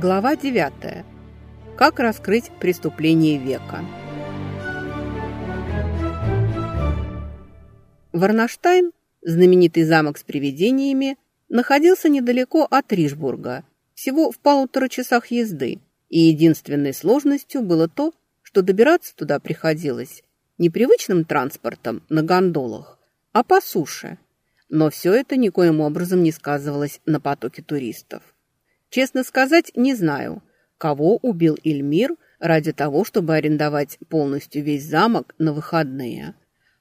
Глава 9. Как раскрыть преступление века. Варнаштайн, знаменитый замок с привидениями, находился недалеко от Ришбурга, всего в полутора часах езды, и единственной сложностью было то, что добираться туда приходилось не привычным транспортом на гондолах, а по суше. Но все это никоим образом не сказывалось на потоке туристов. Честно сказать, не знаю, кого убил Ильмир ради того, чтобы арендовать полностью весь замок на выходные.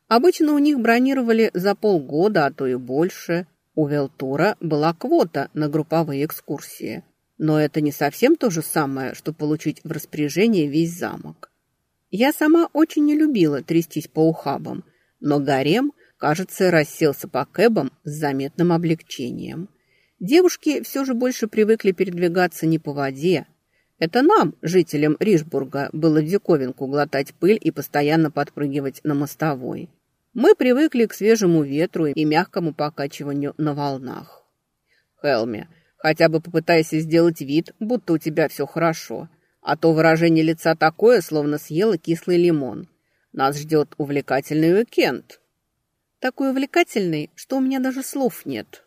Обычно у них бронировали за полгода, а то и больше. У Велтура была квота на групповые экскурсии. Но это не совсем то же самое, что получить в распоряжение весь замок. Я сама очень не любила трястись по ухабам, но гарем, кажется, расселся по кэбам с заметным облегчением – Девушки все же больше привыкли передвигаться не по воде. Это нам, жителям Ришбурга, было диковинку глотать пыль и постоянно подпрыгивать на мостовой. Мы привыкли к свежему ветру и мягкому покачиванию на волнах. Хелми, хотя бы попытайся сделать вид, будто у тебя все хорошо, а то выражение лица такое, словно съела кислый лимон. Нас ждет увлекательный уикенд. Такой увлекательный, что у меня даже слов нет.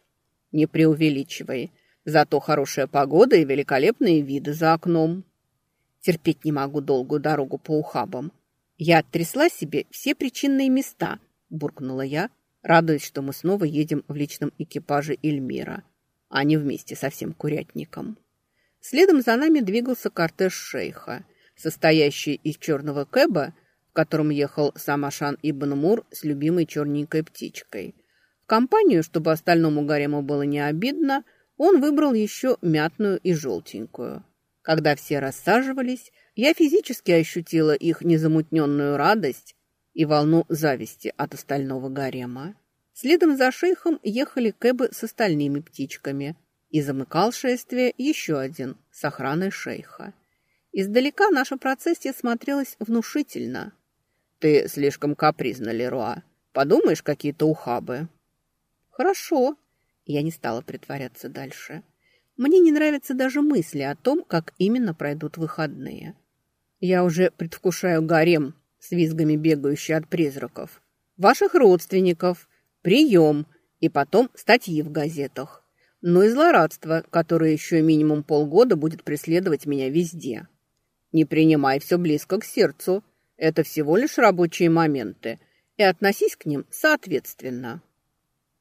Не преувеличивай. Зато хорошая погода и великолепные виды за окном. Терпеть не могу долгую дорогу по ухабам. Я оттрясла себе все причинные места, буркнула я, радуясь, что мы снова едем в личном экипаже Эльмира, а не вместе со всем курятником. Следом за нами двигался кортеж шейха, состоящий из черного кэба, в котором ехал сам Ашан Ибн Мур с любимой черненькой птичкой, компанию, чтобы остальному гарему было не обидно, он выбрал еще мятную и желтенькую. Когда все рассаживались, я физически ощутила их незамутненную радость и волну зависти от остального гарема. Следом за шейхом ехали кэбы с остальными птичками, и замыкал шествие еще один с охраной шейха. Издалека наша процессия смотрелась внушительно. «Ты слишком капризна, Леруа. Подумаешь, какие-то ухабы». «Хорошо». Я не стала притворяться дальше. Мне не нравятся даже мысли о том, как именно пройдут выходные. Я уже предвкушаю гарем с визгами, бегающий от призраков. Ваших родственников, прием и потом статьи в газетах. Но и злорадство, которое еще минимум полгода будет преследовать меня везде. Не принимай все близко к сердцу. Это всего лишь рабочие моменты, и относись к ним соответственно.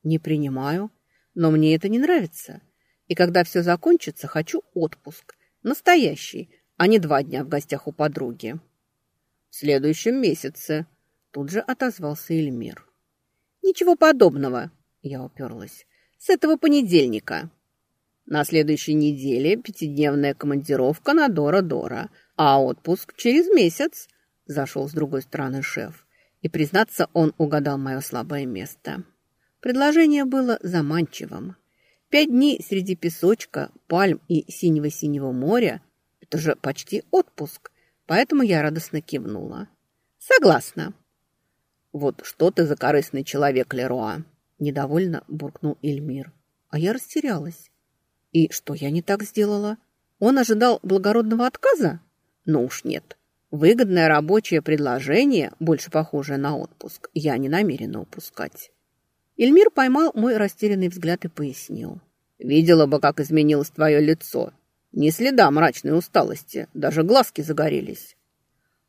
Не принимаю, но мне это не нравится. И когда все закончится, хочу отпуск. Настоящий, а не два дня в гостях у подруги. В следующем месяце тут же отозвался Эльмир. Ничего подобного, я уперлась. С этого понедельника. На следующей неделе пятидневная командировка на Дора-Дора, а отпуск через месяц, зашел с другой стороны шеф. И, признаться, он угадал мое слабое место. Предложение было заманчивым. Пять дней среди песочка, пальм и синего-синего моря – это же почти отпуск, поэтому я радостно кивнула. «Согласна». «Вот что ты за корыстный человек, Леруа!» – недовольно буркнул Эльмир. А я растерялась. «И что я не так сделала? Он ожидал благородного отказа? Ну уж нет. Выгодное рабочее предложение, больше похожее на отпуск, я не намерена упускать». Эльмир поймал мой растерянный взгляд и пояснил. «Видела бы, как изменилось твое лицо. Ни следа мрачной усталости, даже глазки загорелись».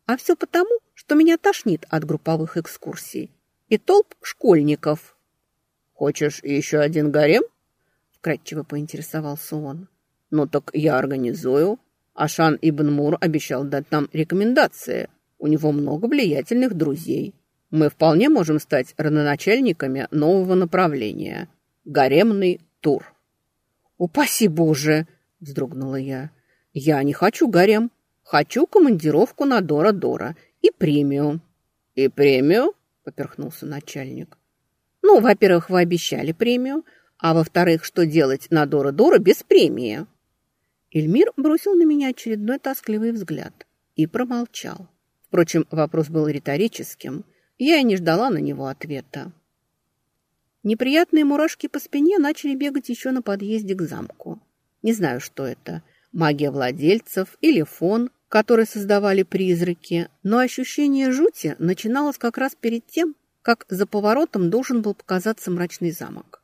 «А все потому, что меня тошнит от групповых экскурсий и толп школьников». «Хочешь еще один гарем?» — вкратчиво поинтересовался он. «Ну так я организую. Ашан Ибн Мур обещал дать нам рекомендации. У него много влиятельных друзей». Мы вполне можем стать родоначальниками нового направления – гаремный тур. «Упаси Боже!» – вздрогнула я. «Я не хочу гарем. Хочу командировку на Дора-Дора и премию». «И премию?» – поперхнулся начальник. «Ну, во-первых, вы обещали премию, а во-вторых, что делать на Дора-Дора без премии?» Эльмир бросил на меня очередной тоскливый взгляд и промолчал. Впрочем, вопрос был риторическим – я и не ждала на него ответа. Неприятные мурашки по спине начали бегать еще на подъезде к замку. Не знаю, что это. магия владельцев или фон, который создавали призраки, но ощущение жути начиналось как раз перед тем, как за поворотом должен был показаться мрачный замок.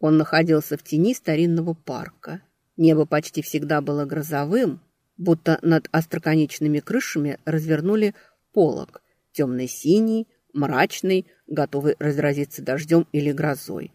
Он находился в тени старинного парка. Небо почти всегда было грозовым, будто над остроконечными крышами развернули полог, темно-синий, мрачный, готовый разразиться дождем или грозой.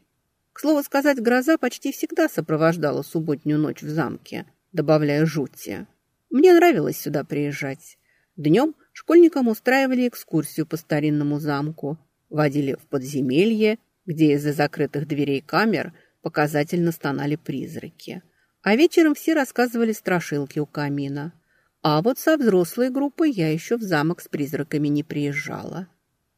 К слову сказать, гроза почти всегда сопровождала субботнюю ночь в замке, добавляя жути. Мне нравилось сюда приезжать. Днем школьникам устраивали экскурсию по старинному замку, водили в подземелье, где из-за закрытых дверей камер показательно стонали призраки. А вечером все рассказывали страшилки у камина. А вот со взрослой группой я еще в замок с призраками не приезжала.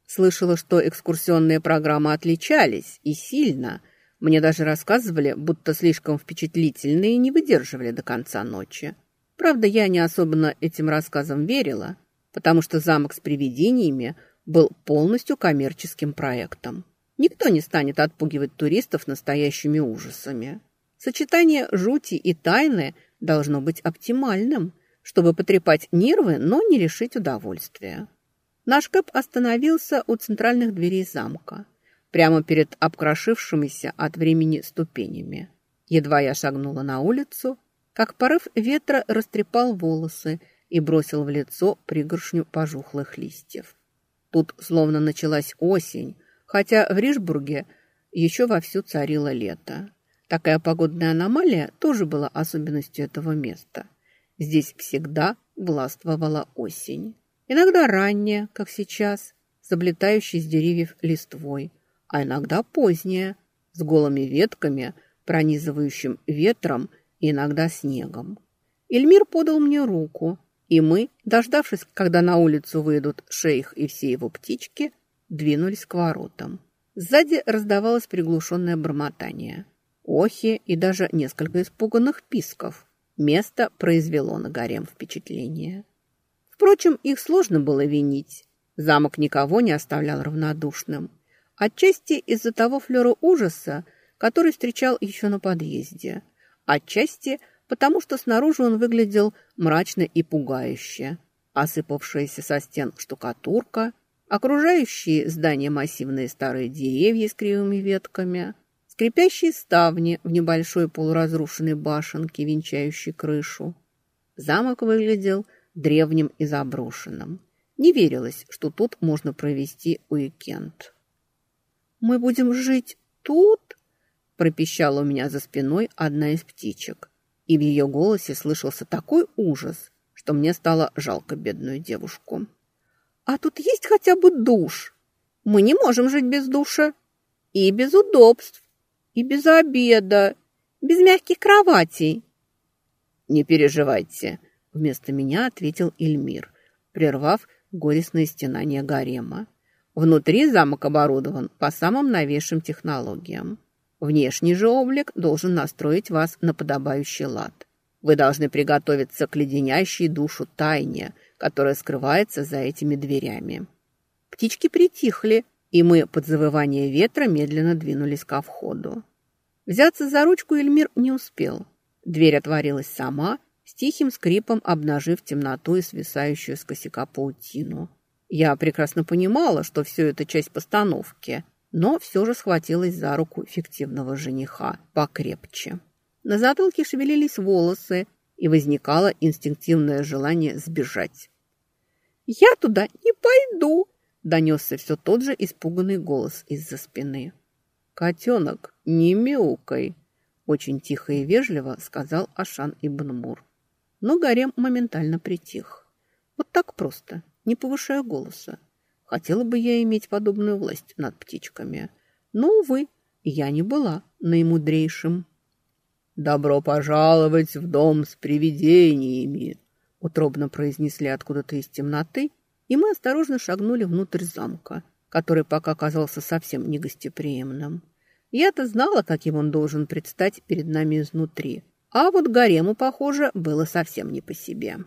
Слышала, что экскурсионные программы отличались, и сильно. Мне даже рассказывали, будто слишком впечатлительные не выдерживали до конца ночи. Правда, я не особенно этим рассказам верила, потому что замок с привидениями был полностью коммерческим проектом. Никто не станет отпугивать туристов настоящими ужасами. Сочетание жути и тайны должно быть оптимальным, чтобы потрепать нервы, но не лишить удовольствия. Наш Кэп остановился у центральных дверей замка, прямо перед обкрошившимися от времени ступенями. Едва я шагнула на улицу, как порыв ветра растрепал волосы и бросил в лицо пригоршню пожухлых листьев. Тут словно началась осень, хотя в Ришбурге еще вовсю царило лето. Такая погодная аномалия тоже была особенностью этого места. Здесь всегда властвовала осень. Иногда ранняя, как сейчас, с облетающей с деревьев листвой, а иногда поздняя, с голыми ветками, пронизывающим ветром и иногда снегом. Эльмир подал мне руку, и мы, дождавшись, когда на улицу выйдут шейх и все его птички, двинулись к воротам. Сзади раздавалось приглушенное бормотание. Охи и даже несколько испуганных писков. Место произвело на гарем впечатление. Впрочем, их сложно было винить. Замок никого не оставлял равнодушным. Отчасти из-за того флера ужаса, который встречал еще на подъезде. Отчасти потому, что снаружи он выглядел мрачно и пугающе. Осыпавшаяся со стен штукатурка, окружающие здания массивные старые деревья с кривыми ветками, скрипящие ставни в небольшой полуразрушенной башенке, венчающей крышу. Замок выглядел древним и заброшенным. Не верилось, что тут можно провести уикенд. «Мы будем жить тут?» – пропищала у меня за спиной одна из птичек. И в ее голосе слышался такой ужас, что мне стало жалко бедную девушку. «А тут есть хотя бы душ? Мы не можем жить без душа. И без удобств, и без обеда, без мягких кроватей». «Не переживайте», Вместо меня ответил Эльмир, прервав горестное стенание гарема. Внутри замок оборудован по самым новейшим технологиям. Внешний же облик должен настроить вас на подобающий лад. Вы должны приготовиться к леденящей душу тайне, которая скрывается за этими дверями. Птички притихли, и мы под завывание ветра медленно двинулись ко входу. Взяться за ручку Эльмир не успел. Дверь отворилась сама, тихим скрипом обнажив темноту и свисающую с косяка паутину. Я прекрасно понимала, что все это часть постановки, но все же схватилась за руку фиктивного жениха покрепче. На затылке шевелились волосы, и возникало инстинктивное желание сбежать. «Я туда не пойду!» – донесся все тот же испуганный голос из-за спины. «Котенок, не мяукай!» – очень тихо и вежливо сказал Ашан Ибн Мур но гарем моментально притих. Вот так просто, не повышая голоса. Хотела бы я иметь подобную власть над птичками. Но, увы, я не была наимудрейшим. «Добро пожаловать в дом с привидениями!» утробно произнесли откуда-то из темноты, и мы осторожно шагнули внутрь замка, который пока казался совсем негостеприимным. Я-то знала, каким он должен предстать перед нами изнутри – а вот гарему, похоже, было совсем не по себе.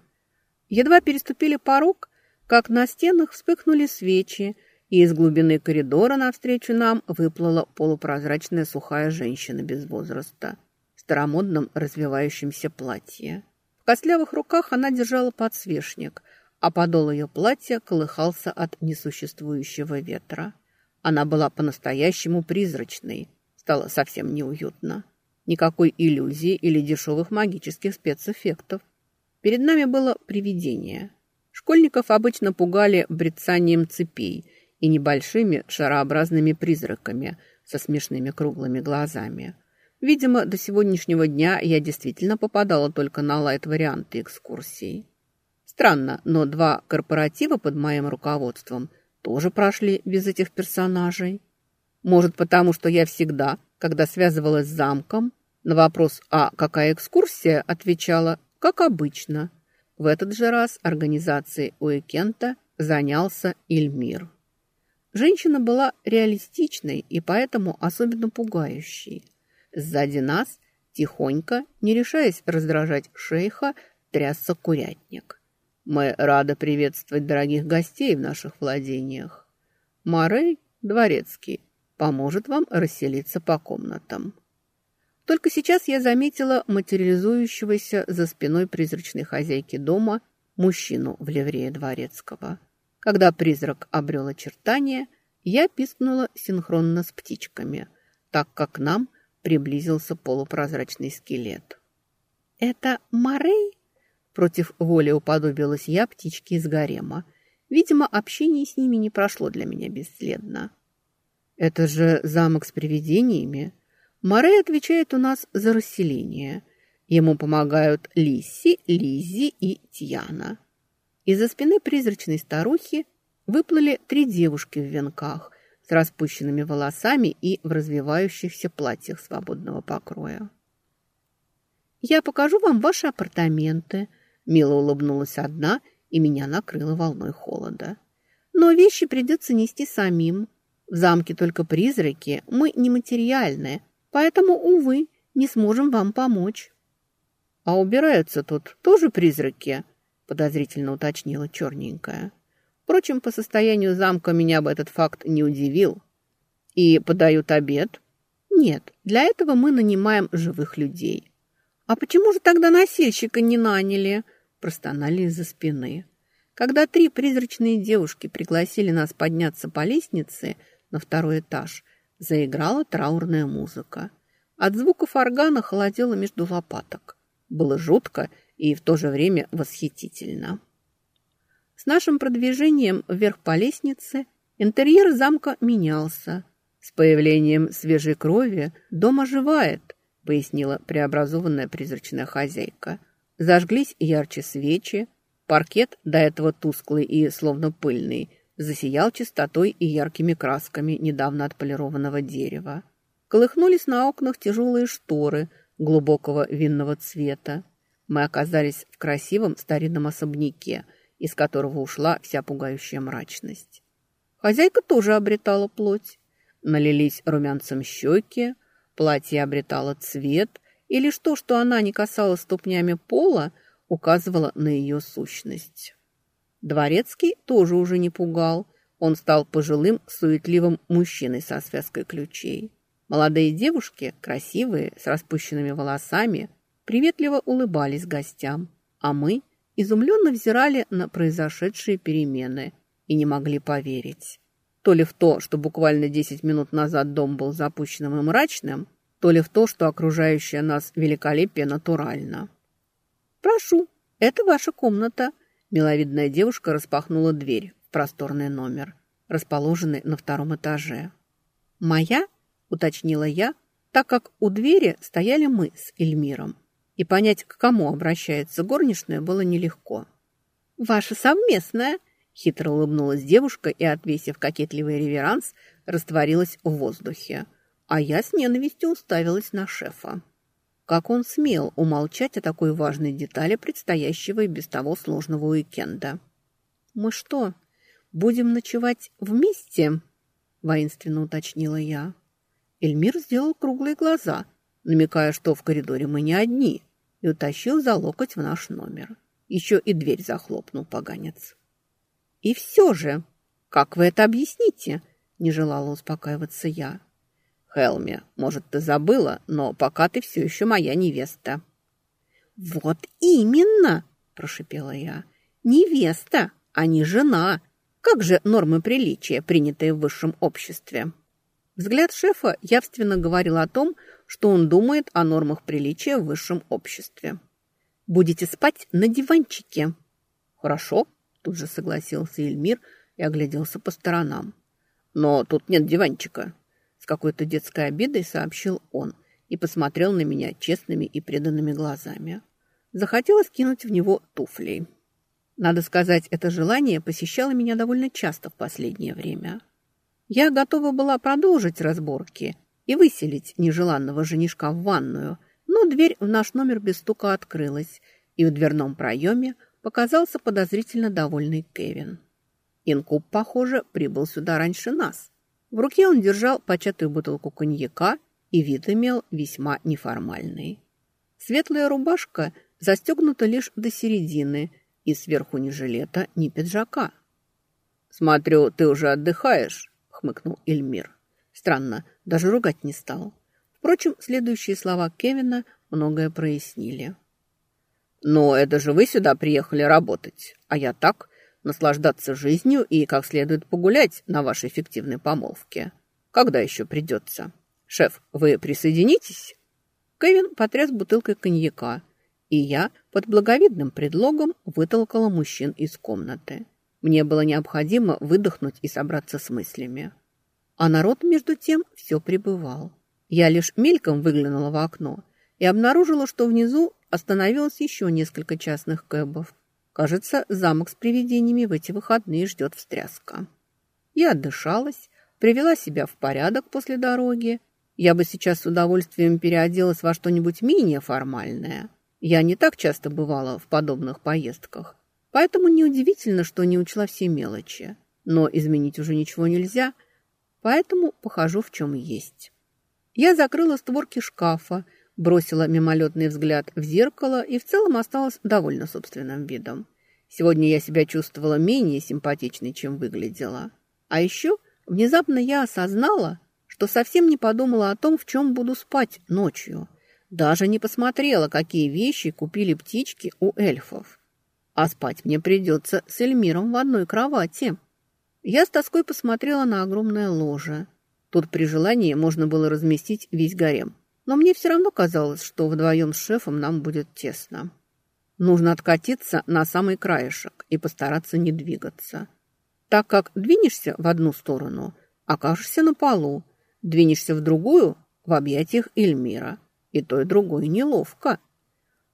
Едва переступили порог, как на стенах вспыхнули свечи, и из глубины коридора навстречу нам выплыла полупрозрачная сухая женщина без возраста в старомодном развивающемся платье. В костлявых руках она держала подсвечник, а подол ее платья колыхался от несуществующего ветра. Она была по-настоящему призрачной. Стало совсем неуютно. Никакой иллюзии или дешевых магических спецэффектов. Перед нами было привидение. Школьников обычно пугали брецанием цепей и небольшими шарообразными призраками со смешными круглыми глазами. Видимо, до сегодняшнего дня я действительно попадала только на лайт-варианты экскурсий. Странно, но два корпоратива под моим руководством тоже прошли без этих персонажей. Может, потому что я всегда, когда связывалась с замком, на вопрос «А какая экскурсия?» отвечала «Как обычно». В этот же раз организацией уикенда занялся Ильмир. Женщина была реалистичной и поэтому особенно пугающей. Сзади нас, тихонько, не решаясь раздражать шейха, трясся курятник. Мы рады приветствовать дорогих гостей в наших владениях. Морей, дворецкий, поможет вам расселиться по комнатам. Только сейчас я заметила материализующегося за спиной призрачной хозяйки дома мужчину в ливрее дворецкого. Когда призрак обрел очертания, я пискнула синхронно с птичками, так как к нам приблизился полупрозрачный скелет. «Это Морей?» Против воли уподобилась я птичке из гарема. Видимо, общение с ними не прошло для меня бесследно. «Это же замок с привидениями. Морей отвечает у нас за расселение. Ему помогают Лисси, Лизи и Тьяна». Из-за спины призрачной старухи выплыли три девушки в венках с распущенными волосами и в развивающихся платьях свободного покроя. «Я покажу вам ваши апартаменты», – мило улыбнулась одна, и меня накрыло волной холода. «Но вещи придется нести самим. В замке только призраки, мы нематериальные, поэтому, увы, не сможем вам помочь». «А убираются тут тоже призраки?» – подозрительно уточнила черненькая. Впрочем, по состоянию замка меня бы этот факт не удивил. И подают обед? Нет, для этого мы нанимаем живых людей. А почему же тогда носильщика не наняли? Простонали из-за спины. Когда три призрачные девушки пригласили нас подняться по лестнице на второй этаж, заиграла траурная музыка. От звуков органа холодело между лопаток. Было жутко и в то же время восхитительно. С нашим продвижением вверх по лестнице интерьер замка менялся. С появлением свежей крови дом оживает, пояснила преобразованная призрачная хозяйка. Зажглись ярче свечи, паркет, до этого тусклый и словно пыльный, засиял чистотой и яркими красками недавно отполированного дерева. Колыхнулись на окнах тяжелые шторы глубокого винного цвета. Мы оказались в красивом старинном особняке – из которого ушла вся пугающая мрачность. Хозяйка тоже обретала плоть. Налились румянцем щеки, платье обретало цвет, и лишь то, что она не касалась ступнями пола, указывало на ее сущность. Дворецкий тоже уже не пугал. Он стал пожилым, суетливым мужчиной со связкой ключей. Молодые девушки, красивые, с распущенными волосами, приветливо улыбались гостям, а мы изумленно взирали на произошедшие перемены и не могли поверить. То ли в то, что буквально 10 минут назад дом был запущенным и мрачным, то ли в то, что окружающее нас великолепие натурально. «Прошу, это ваша комната», – миловидная девушка распахнула дверь в просторный номер, расположенный на втором этаже. «Моя?» – уточнила я, так как у двери стояли мы с Эльмиром и понять, к кому обращается горничная, было нелегко. «Ваша совместная!» – хитро улыбнулась девушка и, отвесив кокетливый реверанс, растворилась в воздухе. А я с ненавистью уставилась на шефа. Как он смел умолчать о такой важной детали предстоящего и без того сложного уикенда? «Мы что, будем ночевать вместе?» – воинственно уточнила я. Эльмир сделал круглые глаза, намекая, что в коридоре мы не одни – и утащил за локоть в наш номер. Еще и дверь захлопнул поганец. «И все же, как вы это объясните?» – не желала успокаиваться я. «Хелми, может, ты забыла, но пока ты все еще моя невеста». «Вот именно!» – прошипела я. «Невеста, а не жена. Как же нормы приличия, принятые в высшем обществе?» Взгляд шефа явственно говорил о том, что он думает о нормах приличия в высшем обществе. «Будете спать на диванчике». «Хорошо», – тут же согласился Эльмир и огляделся по сторонам. «Но тут нет диванчика», – какой-то детской обидой сообщил он и посмотрел на меня честными и преданными глазами. Захотелось кинуть в него туфлей. Надо сказать, это желание посещало меня довольно часто в последнее время. Я готова была продолжить разборки и выселить нежеланного женишка в ванную, но дверь в наш номер без стука открылась, и в дверном проеме показался подозрительно довольный Кевин. Инкуб, похоже, прибыл сюда раньше нас. В руке он держал початую бутылку коньяка и вид имел весьма неформальный. Светлая рубашка застегнута лишь до середины, и сверху ни жилета, ни пиджака. «Смотрю, ты уже отдыхаешь», хмыкнул Эльмир. Странно, даже ругать не стал. Впрочем, следующие слова Кевина многое прояснили. «Но это же вы сюда приехали работать, а я так, наслаждаться жизнью и как следует погулять на вашей фиктивной помолвке. Когда еще придется? Шеф, вы присоединитесь?» Кевин потряс бутылкой коньяка, и я под благовидным предлогом вытолкала мужчин из комнаты. Мне было необходимо выдохнуть и собраться с мыслями. А народ, между тем, все пребывал. Я лишь мельком выглянула в окно и обнаружила, что внизу остановилось еще несколько частных кэбов. Кажется, замок с привидениями в эти выходные ждет встряска. Я отдышалась, привела себя в порядок после дороги. Я бы сейчас с удовольствием переоделась во что-нибудь менее формальное. Я не так часто бывала в подобных поездках, Поэтому неудивительно, что не учла все мелочи. Но изменить уже ничего нельзя, поэтому похожу в чем есть. Я закрыла створки шкафа, бросила мимолетный взгляд в зеркало и в целом осталась довольна собственным видом. Сегодня я себя чувствовала менее симпатичной, чем выглядела. А еще внезапно я осознала, что совсем не подумала о том, в чем буду спать ночью. Даже не посмотрела, какие вещи купили птички у эльфов а спать мне придется с Эльмиром в одной кровати. Я с тоской посмотрела на огромное ложе. Тут при желании можно было разместить весь гарем. Но мне все равно казалось, что вдвоем с шефом нам будет тесно. Нужно откатиться на самый краешек и постараться не двигаться. Так как двинешься в одну сторону, окажешься на полу, двинешься в другую – в объятиях Эльмира. И то, и другое неловко.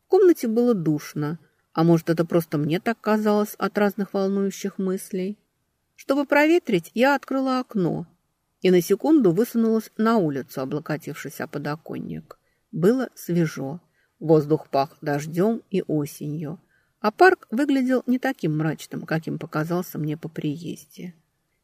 В комнате было душно – а может, это просто мне так казалось от разных волнующих мыслей? Чтобы проветрить, я открыла окно и на секунду высунулась на улицу, облокотившись о подоконник. Было свежо. Воздух пах дождем и осенью. А парк выглядел не таким мрачным, каким показался мне по приезде.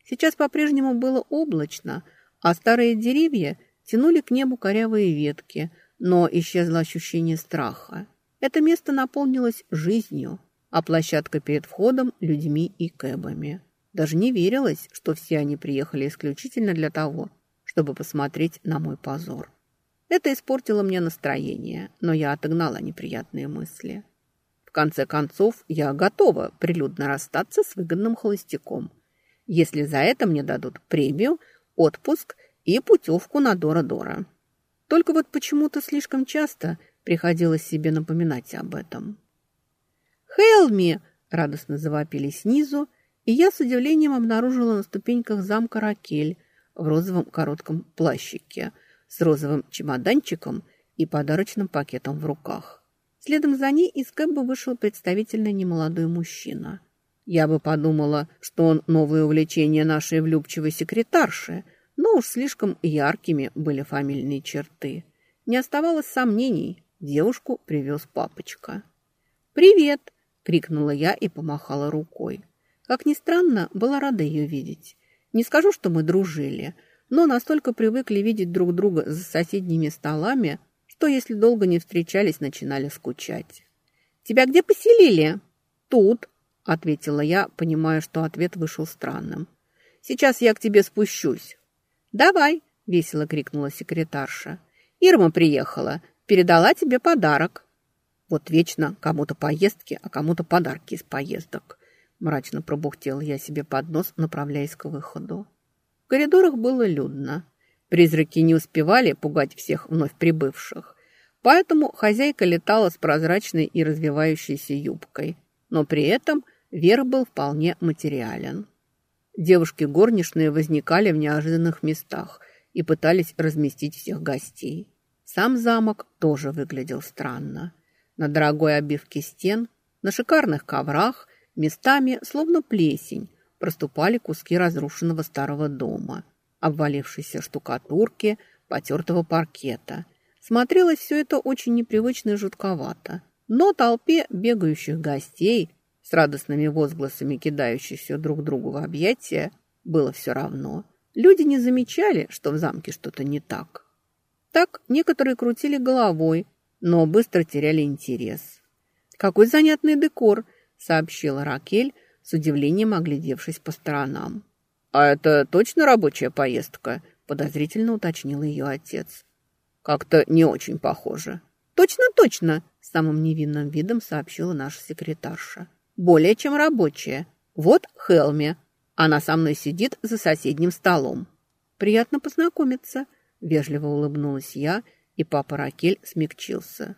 Сейчас по-прежнему было облачно, а старые деревья тянули к небу корявые ветки, но исчезло ощущение страха. Это место наполнилось жизнью, а площадка перед входом – людьми и кэбами. Даже не верилось, что все они приехали исключительно для того, чтобы посмотреть на мой позор. Это испортило мне настроение, но я отогнала неприятные мысли. В конце концов, я готова прилюдно расстаться с выгодным холостяком, если за это мне дадут премию, отпуск и путевку на Дора-Дора. Только вот почему-то слишком часто – Приходилось себе напоминать об этом. «Хелми!» – радостно завопили снизу, и я с удивлением обнаружила на ступеньках замка Ракель в розовом коротком плащике с розовым чемоданчиком и подарочным пакетом в руках. Следом за ней из кэба вышел представительный немолодой мужчина. Я бы подумала, что он новое увлечение нашей влюбчивой секретарши, но уж слишком яркими были фамильные черты. Не оставалось сомнений, Девушку привез папочка. «Привет!» — крикнула я и помахала рукой. Как ни странно, была рада ее видеть. Не скажу, что мы дружили, но настолько привыкли видеть друг друга за соседними столами, что если долго не встречались, начинали скучать. «Тебя где поселили?» «Тут», — ответила я, понимая, что ответ вышел странным. «Сейчас я к тебе спущусь». «Давай», — весело крикнула секретарша. «Ирма приехала передала тебе подарок». Вот вечно кому-то поездки, а кому-то подарки из поездок. Мрачно пробухтел я себе под нос, направляясь к выходу. В коридорах было людно. Призраки не успевали пугать всех вновь прибывших. Поэтому хозяйка летала с прозрачной и развивающейся юбкой. Но при этом Вера был вполне материален. Девушки горничные возникали в неожиданных местах и пытались разместить всех гостей. Сам замок тоже выглядел странно. На дорогой обивке стен, на шикарных коврах, местами, словно плесень, проступали куски разрушенного старого дома, обвалившейся штукатурки, потертого паркета. Смотрелось все это очень непривычно и жутковато. Но толпе бегающих гостей с радостными возгласами кидающихся друг другу в объятия было все равно. Люди не замечали, что в замке что-то не так. Так некоторые крутили головой, но быстро теряли интерес. «Какой занятный декор!» — сообщила Ракель, с удивлением оглядевшись по сторонам. «А это точно рабочая поездка?» — подозрительно уточнил ее отец. «Как-то не очень похоже». «Точно, точно!» — самым невинным видом сообщила наша секретарша. «Более чем рабочая. Вот Хелми. Она со мной сидит за соседним столом». «Приятно познакомиться», — вежливо улыбнулась я, и папа Ракель смягчился.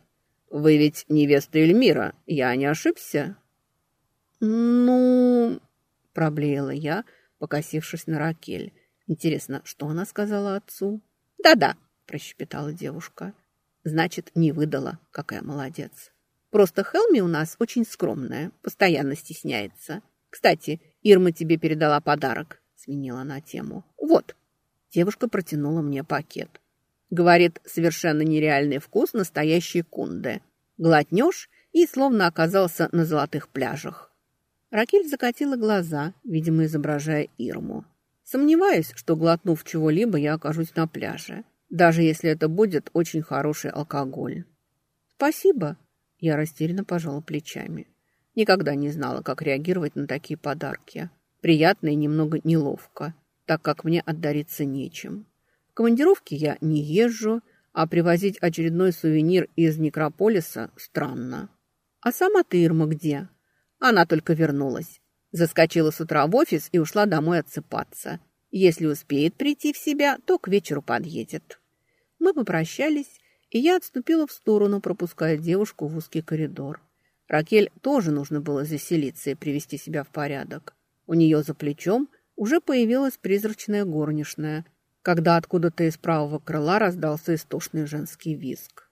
«Вы ведь невеста Эльмира, я не ошибся?» «Ну...» — проблеяла я, покосившись на Ракель. «Интересно, что она сказала отцу?» «Да-да», — прощепетала девушка. «Значит, не выдала. Какая молодец. Просто Хелми у нас очень скромная, постоянно стесняется. Кстати, Ирма тебе передала подарок», — сменила она тему. «Вот». Девушка протянула мне пакет. Говорит, совершенно нереальный вкус настоящей кунды. Глотнешь и словно оказался на золотых пляжах. Ракель закатила глаза, видимо, изображая Ирму. Сомневаюсь, что, глотнув чего-либо, я окажусь на пляже, даже если это будет очень хороший алкоголь. «Спасибо», — я растерянно пожала плечами. Никогда не знала, как реагировать на такие подарки. Приятно и немного неловко так как мне отдариться нечем. В командировке я не езжу, а привозить очередной сувенир из Некрополиса странно. А сама ты, Ирма, где? Она только вернулась. Заскочила с утра в офис и ушла домой отсыпаться. Если успеет прийти в себя, то к вечеру подъедет. Мы попрощались, и я отступила в сторону, пропуская девушку в узкий коридор. Ракель тоже нужно было заселиться и привести себя в порядок. У нее за плечом – уже появилась призрачная горничная, когда откуда-то из правого крыла раздался истошный женский визг.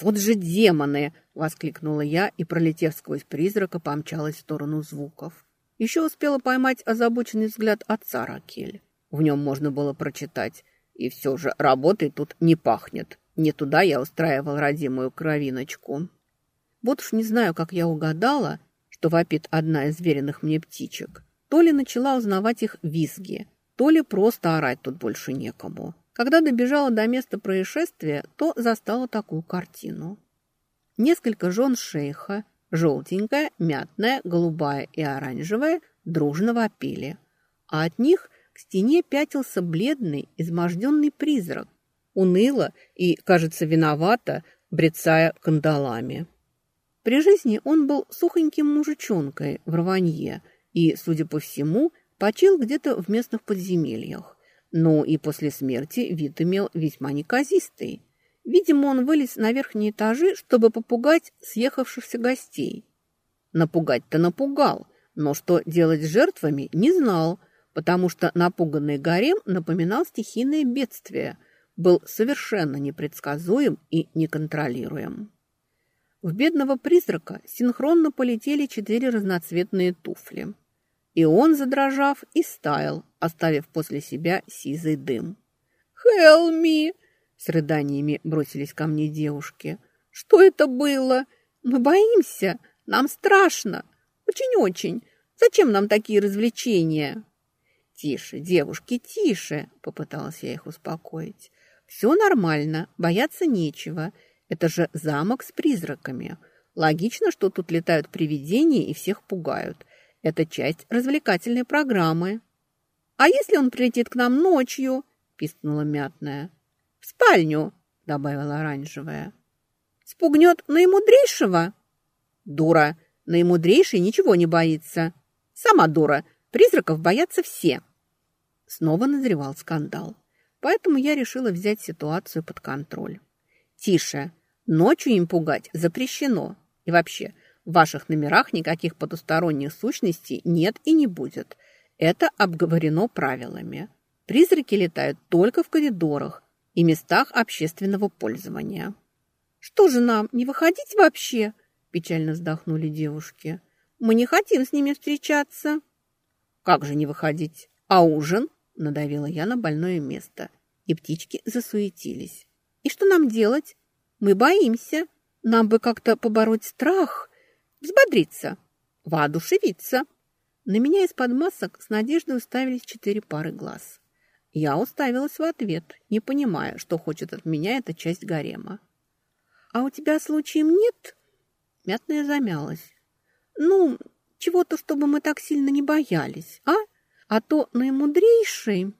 «Вот же демоны!» — воскликнула я и, пролетев сквозь призрака, помчалась в сторону звуков. Еще успела поймать озабоченный взгляд отца Ракель. В нем можно было прочитать «И все же работой тут не пахнет. Не туда я устраивал родимую кровиночку». Вот уж не знаю, как я угадала, что вопит одна из веренных мне птичек. То ли начала узнавать их визги, то ли просто орать тут больше некому. Когда добежала до места происшествия, то застала такую картину. Несколько жен шейха, желтенькая, мятная, голубая и оранжевая, дружно вопили. А от них к стене пятился бледный, изможденный призрак, уныло и, кажется, виновато, брецая кандалами. При жизни он был сухоньким мужичонкой в рванье – и, судя по всему, почил где-то в местных подземельях. Но и после смерти вид имел весьма неказистый. Видимо, он вылез на верхние этажи, чтобы попугать съехавшихся гостей. Напугать-то напугал, но что делать с жертвами не знал, потому что напуганный гарем напоминал стихийное бедствие, был совершенно непредсказуем и неконтролируем. В бедного призрака синхронно полетели четыре разноцветные туфли – и он, задрожав, и стаял, оставив после себя сизый дым. «Хелми!» — с рыданиями бросились ко мне девушки. «Что это было? Мы боимся, нам страшно, очень-очень. Зачем нам такие развлечения?» «Тише, девушки, тише!» — попыталась я их успокоить. «Все нормально, бояться нечего. Это же замок с призраками. Логично, что тут летают привидения и всех пугают. Это часть развлекательной программы. А если он прилетит к нам ночью? пискнула мятная. В спальню, добавила оранжевая. Спугнет наимудрейшего? Дура. Наимудрейший ничего не боится. Сама дура. Призраков боятся все. Снова назревал скандал. Поэтому я решила взять ситуацию под контроль. Тише. Ночью им пугать запрещено. И вообще, в ваших номерах никаких потусторонних сущностей нет и не будет. Это обговорено правилами. Призраки летают только в коридорах и местах общественного пользования. «Что же нам, не выходить вообще?» – печально вздохнули девушки. «Мы не хотим с ними встречаться». «Как же не выходить? А ужин?» – надавила я на больное место, и птички засуетились. «И что нам делать? Мы боимся. Нам бы как-то побороть страх, взбодриться, воодушевиться». На меня из-под масок с надеждой уставились четыре пары глаз. Я уставилась в ответ, не понимая, что хочет от меня эта часть гарема. «А у тебя случаем нет?» Мятная замялась. «Ну, чего-то, чтобы мы так сильно не боялись, а? А то наимудрейший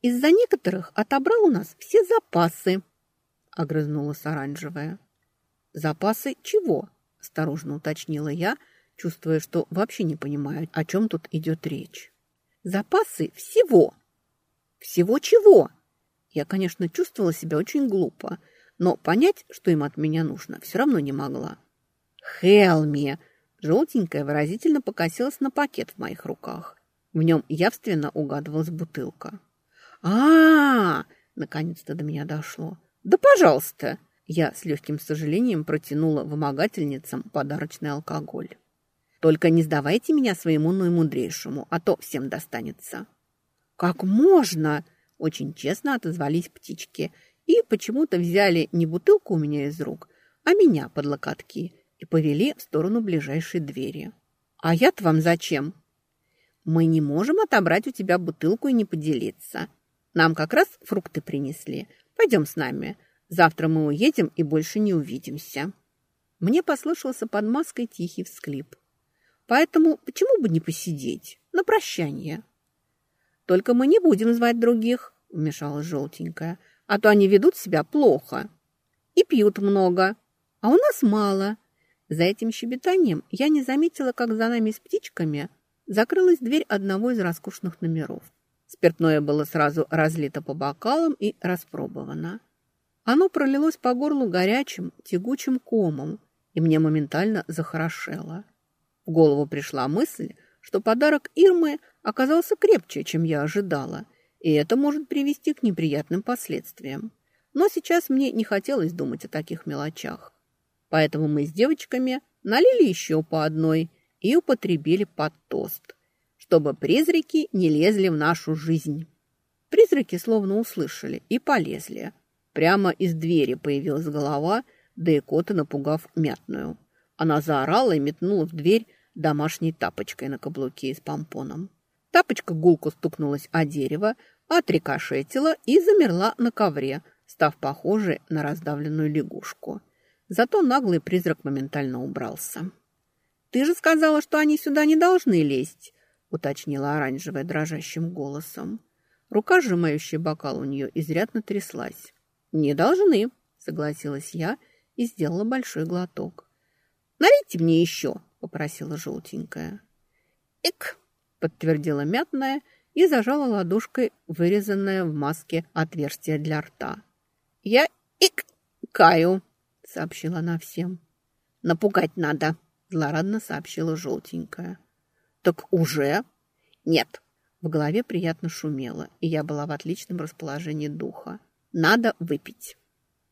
из-за некоторых отобрал у нас все запасы», — огрызнулась оранжевая. «Запасы чего?» — осторожно уточнила я, чувствуя, что вообще не понимаю, о чем тут идет речь. «Запасы всего!» Всего чего? Я, конечно, чувствовала себя очень глупо, но понять, что им от меня нужно, все равно не могла. «Хелми!» Желтенькая выразительно покосилась на пакет в моих руках. В нем явственно угадывалась бутылка. а, -а, -а Наконец-то до меня дошло. «Да пожалуйста!» Я с легким сожалением протянула вымогательницам подарочный алкоголь. «Только не сдавайте меня своему наимудрейшему, а то всем достанется». «Как можно?» – очень честно отозвались птички и почему-то взяли не бутылку у меня из рук, а меня под локотки и повели в сторону ближайшей двери. «А я-то вам зачем?» «Мы не можем отобрать у тебя бутылку и не поделиться. Нам как раз фрукты принесли. Пойдем с нами. Завтра мы уедем и больше не увидимся». Мне послышался под маской тихий всклип. «Поэтому почему бы не посидеть на прощание?» Только мы не будем звать других, вмешалась желтенькая, а то они ведут себя плохо и пьют много, а у нас мало. За этим щебетанием я не заметила, как за нами с птичками закрылась дверь одного из роскошных номеров. Спиртное было сразу разлито по бокалам и распробовано. Оно пролилось по горлу горячим, тягучим комом, и мне моментально захорошело. В голову пришла мысль, что подарок Ирмы оказался крепче, чем я ожидала, и это может привести к неприятным последствиям. Но сейчас мне не хотелось думать о таких мелочах. Поэтому мы с девочками налили еще по одной и употребили под тост, чтобы призраки не лезли в нашу жизнь. Призраки словно услышали и полезли. Прямо из двери появилась голова, да и кота напугав мятную. Она заорала и метнула в дверь домашней тапочкой на каблуке с помпоном. Тапочка гулко стукнулась о дерево, отрикошетила и замерла на ковре, став похожей на раздавленную лягушку. Зато наглый призрак моментально убрался. «Ты же сказала, что они сюда не должны лезть», уточнила оранжевая дрожащим голосом. Рука, сжимающая бокал у нее, изрядно тряслась. «Не должны», согласилась я и сделала большой глоток. «Налейте мне еще», попросила желтенькая. «Эк!» – подтвердила мятная и зажала ладошкой вырезанное в маске отверстие для рта. «Я ик каю!» – сообщила она всем. «Напугать надо!» – злорадно сообщила желтенькая. «Так уже?» «Нет!» В голове приятно шумело, и я была в отличном расположении духа. «Надо выпить!»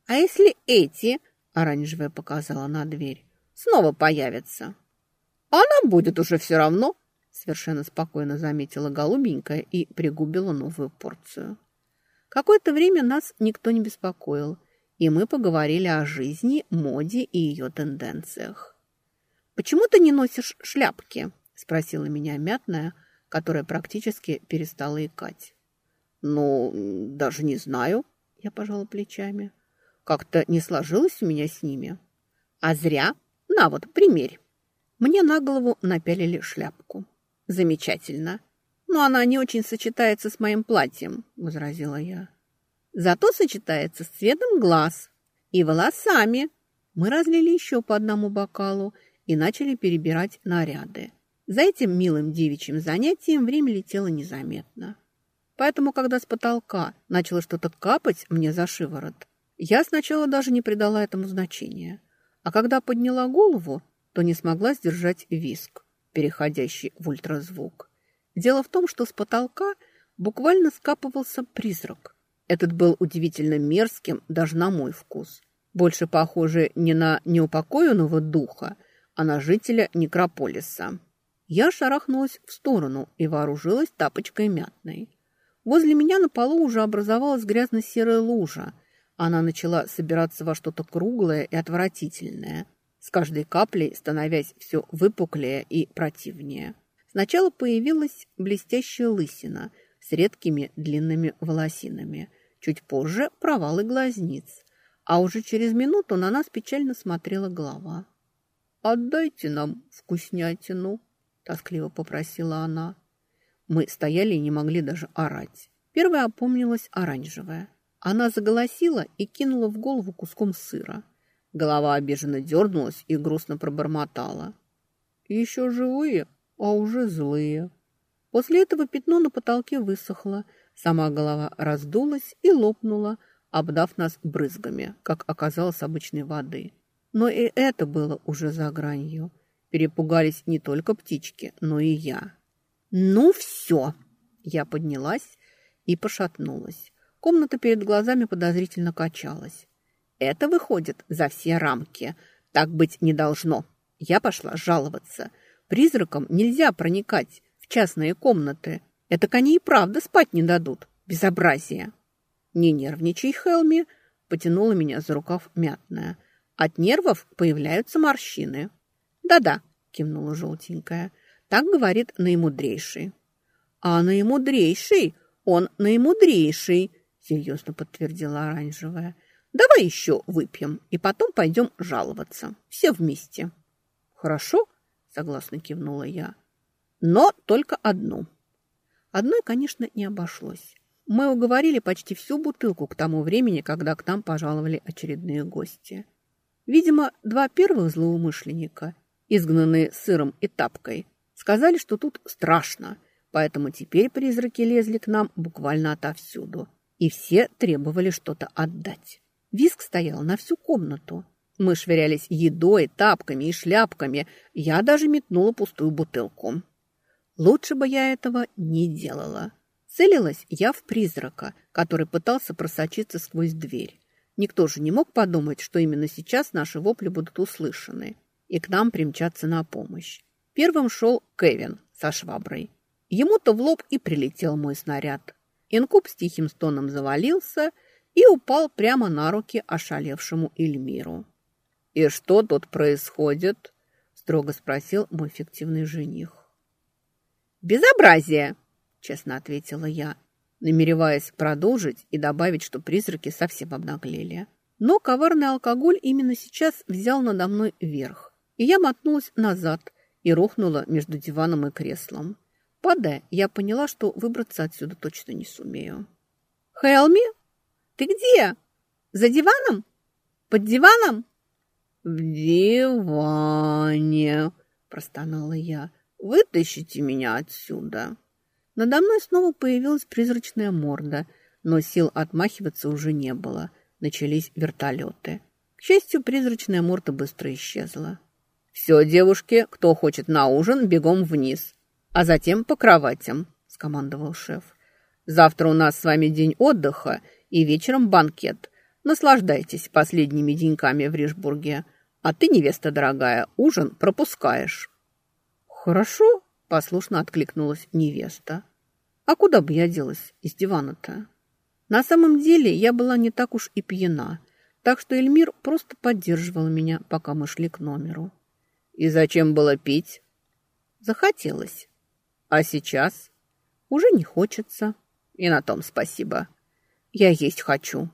«А если эти?» – оранжевая показала на дверь. «Снова появятся!» А нам будет уже все равно, совершенно спокойно заметила голубенькая и пригубила новую порцию. Какое-то время нас никто не беспокоил, и мы поговорили о жизни, моде и ее тенденциях. «Почему ты не носишь шляпки?» – спросила меня мятная, которая практически перестала икать. «Ну, даже не знаю», – я пожала плечами. «Как-то не сложилось у меня с ними». «А зря. На вот, примерь». Мне на голову напялили шляпку. Замечательно. Но она не очень сочетается с моим платьем, возразила я. Зато сочетается с цветом глаз и волосами. Мы разлили еще по одному бокалу и начали перебирать наряды. За этим милым девичьим занятием время летело незаметно. Поэтому, когда с потолка начало что-то капать мне за шиворот, я сначала даже не придала этому значения. А когда подняла голову, то не смогла сдержать виск, переходящий в ультразвук. Дело в том, что с потолка буквально скапывался призрак. Этот был удивительно мерзким даже на мой вкус. Больше похожий не на неупокоенного духа, а на жителя некрополиса. Я шарахнулась в сторону и вооружилась тапочкой мятной. Возле меня на полу уже образовалась грязно-серая лужа. Она начала собираться во что-то круглое и отвратительное, с каждой каплей становясь все выпуклее и противнее. Сначала появилась блестящая лысина с редкими длинными волосинами. Чуть позже провалы глазниц. А уже через минуту на нас печально смотрела голова. «Отдайте нам вкуснятину», — тоскливо попросила она. Мы стояли и не могли даже орать. Первая опомнилась оранжевая. Она заголосила и кинула в голову куском сыра. Голова обиженно дернулась и грустно пробормотала. «Еще живые, а уже злые». После этого пятно на потолке высохло, сама голова раздулась и лопнула, обдав нас брызгами, как оказалось обычной воды. Но и это было уже за гранью. Перепугались не только птички, но и я. «Ну все!» Я поднялась и пошатнулась. Комната перед глазами подозрительно качалась. «Это выходит за все рамки. Так быть не должно. Я пошла жаловаться. Призракам нельзя проникать в частные комнаты. Это они и правда спать не дадут. Безобразие!» «Не нервничай, Хелми!» — потянула меня за рукав мятная. «От нервов появляются морщины». «Да-да», — кивнула желтенькая, — так говорит наимудрейший. А наимудрейший, он наимудрейший, серьезно подтвердила оранжевая. Давай еще выпьем и потом пойдем жаловаться. Все вместе. Хорошо, согласно кивнула я. Но только одну. Одной, конечно, не обошлось. Мы уговорили почти всю бутылку к тому времени, когда к нам пожаловали очередные гости. Видимо, два первых злоумышленника, изгнанные сыром и тапкой, Сказали, что тут страшно, поэтому теперь призраки лезли к нам буквально отовсюду. И все требовали что-то отдать. Виск стоял на всю комнату. Мы швырялись едой, тапками и шляпками. Я даже метнула пустую бутылку. Лучше бы я этого не делала. Целилась я в призрака, который пытался просочиться сквозь дверь. Никто же не мог подумать, что именно сейчас наши вопли будут услышаны, и к нам примчаться на помощь. Первым шел Кевин со шваброй. Ему-то в лоб и прилетел мой снаряд. Инкуб с тихим стоном завалился и упал прямо на руки ошалевшему Эльмиру. «И что тут происходит?» – строго спросил мой фиктивный жених. «Безобразие!» – честно ответила я, намереваясь продолжить и добавить, что призраки совсем обнаглели. Но коварный алкоголь именно сейчас взял надо мной верх, и я мотнулась назад, и рухнула между диваном и креслом. Падая, я поняла, что выбраться отсюда точно не сумею. «Хелми, ты где? За диваном? Под диваном?» «В диване», – простонала я. «Вытащите меня отсюда». Надо мной снова появилась призрачная морда, но сил отмахиваться уже не было. Начались вертолеты. К счастью, призрачная морда быстро исчезла. «Все, девушки, кто хочет на ужин, бегом вниз, а затем по кроватям», – скомандовал шеф. «Завтра у нас с вами день отдыха и вечером банкет. Наслаждайтесь последними деньками в Ришбурге. А ты, невеста дорогая, ужин пропускаешь». «Хорошо», – послушно откликнулась невеста. «А куда бы я делась из дивана-то?» На самом деле я была не так уж и пьяна, так что Эльмир просто поддерживал меня, пока мы шли к номеру. И зачем было пить? Захотелось. А сейчас? Уже не хочется. И на том спасибо. Я есть хочу.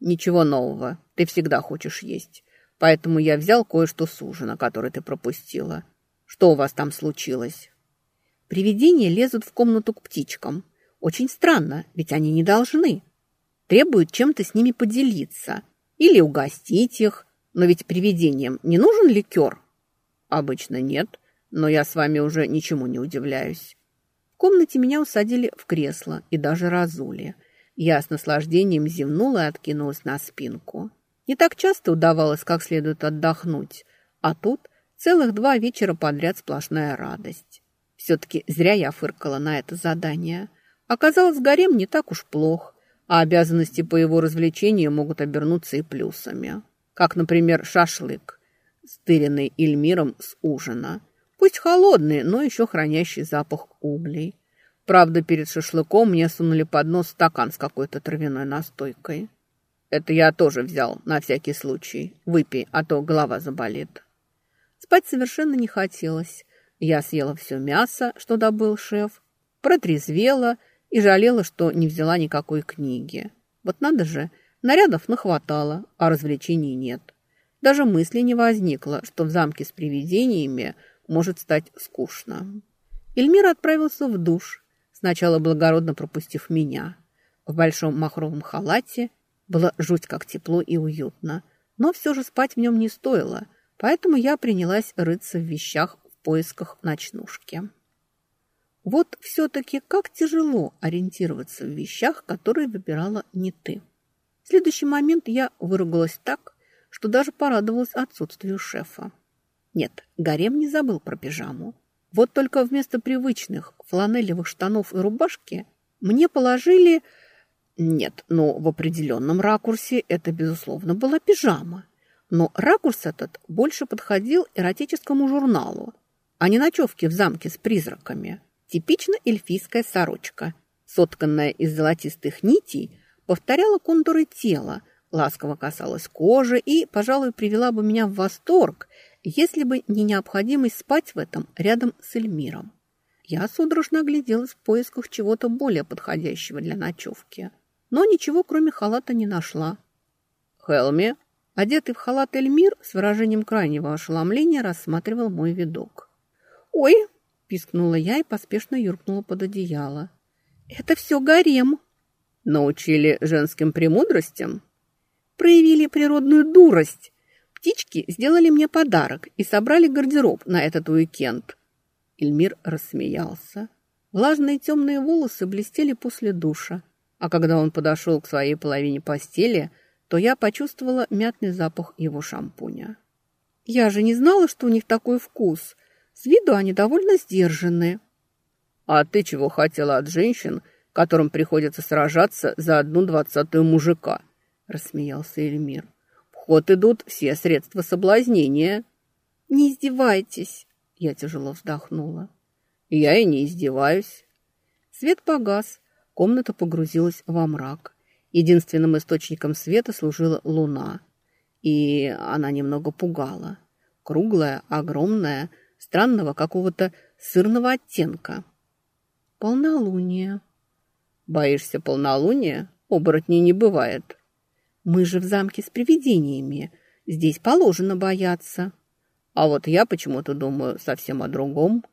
Ничего нового. Ты всегда хочешь есть. Поэтому я взял кое-что с ужина, который ты пропустила. Что у вас там случилось? Привидения лезут в комнату к птичкам. Очень странно, ведь они не должны. Требуют чем-то с ними поделиться. Или угостить их, Но ведь привидениям не нужен ликер? Обычно нет, но я с вами уже ничему не удивляюсь. В комнате меня усадили в кресло и даже разули. Я с наслаждением зевнула и откинулась на спинку. Не так часто удавалось как следует отдохнуть, а тут целых два вечера подряд сплошная радость. Все-таки зря я фыркала на это задание. Оказалось, гарем не так уж плох, а обязанности по его развлечению могут обернуться и плюсами. Как, например, шашлык, стыренный Эльмиром с ужина. Пусть холодный, но еще хранящий запах углей. Правда, перед шашлыком мне сунули под нос стакан с какой-то травяной настойкой. Это я тоже взял, на всякий случай. Выпей, а то голова заболит. Спать совершенно не хотелось. Я съела все мясо, что добыл шеф, протрезвела и жалела, что не взяла никакой книги. Вот надо же, нарядов нахватало, а развлечений нет. Даже мысли не возникло, что в замке с привидениями может стать скучно. Эльмира отправился в душ, сначала благородно пропустив меня. В большом махровом халате было жуть как тепло и уютно, но все же спать в нем не стоило, поэтому я принялась рыться в вещах в поисках ночнушки. Вот все-таки как тяжело ориентироваться в вещах, которые выбирала не ты. В следующий момент я выругалась так, что даже порадовалась отсутствию шефа. Нет, Гарем не забыл про пижаму. Вот только вместо привычных фланелевых штанов и рубашки мне положили... Нет, но в определенном ракурсе это, безусловно, была пижама. Но ракурс этот больше подходил эротическому журналу, а не ночевке в замке с призраками. Типично эльфийская сорочка, сотканная из золотистых нитей, повторяла контуры тела, ласково касалась кожи и, пожалуй, привела бы меня в восторг, если бы не необходимость спать в этом рядом с Эльмиром. Я судорожно огляделась в поисках чего-то более подходящего для ночевки, но ничего, кроме халата, не нашла. Хелми, одетый в халат Эльмир, с выражением крайнего ошеломления рассматривал мой видок. «Ой!» – пискнула я и поспешно юркнула под одеяло. «Это все гарем!» «Научили женским премудростям?» Проявили природную дурость. Птички сделали мне подарок и собрали гардероб на этот уикенд. Эльмир рассмеялся. Влажные темные волосы блестели после душа, а когда он подошел к своей половине постели, то я почувствовала мятный запах его шампуня. Я же не знала, что у них такой вкус. С виду они довольно сдержанные. А ты чего хотела от женщин, которым приходится сражаться за одну двадцатую мужика? Рассмеялся Эльмир. В ход идут все средства соблазнения. Не издевайтесь, я тяжело вздохнула. Я и не издеваюсь. Свет погас, комната погрузилась во мрак. Единственным источником света служила луна, и она немного пугала. Круглая, огромная, странного какого-то сырного оттенка. Полнолуние. Боишься полнолуния? Оборотней не бывает. Мы же в замке с привидениями. Здесь положено бояться. А вот я почему-то думаю совсем о другом.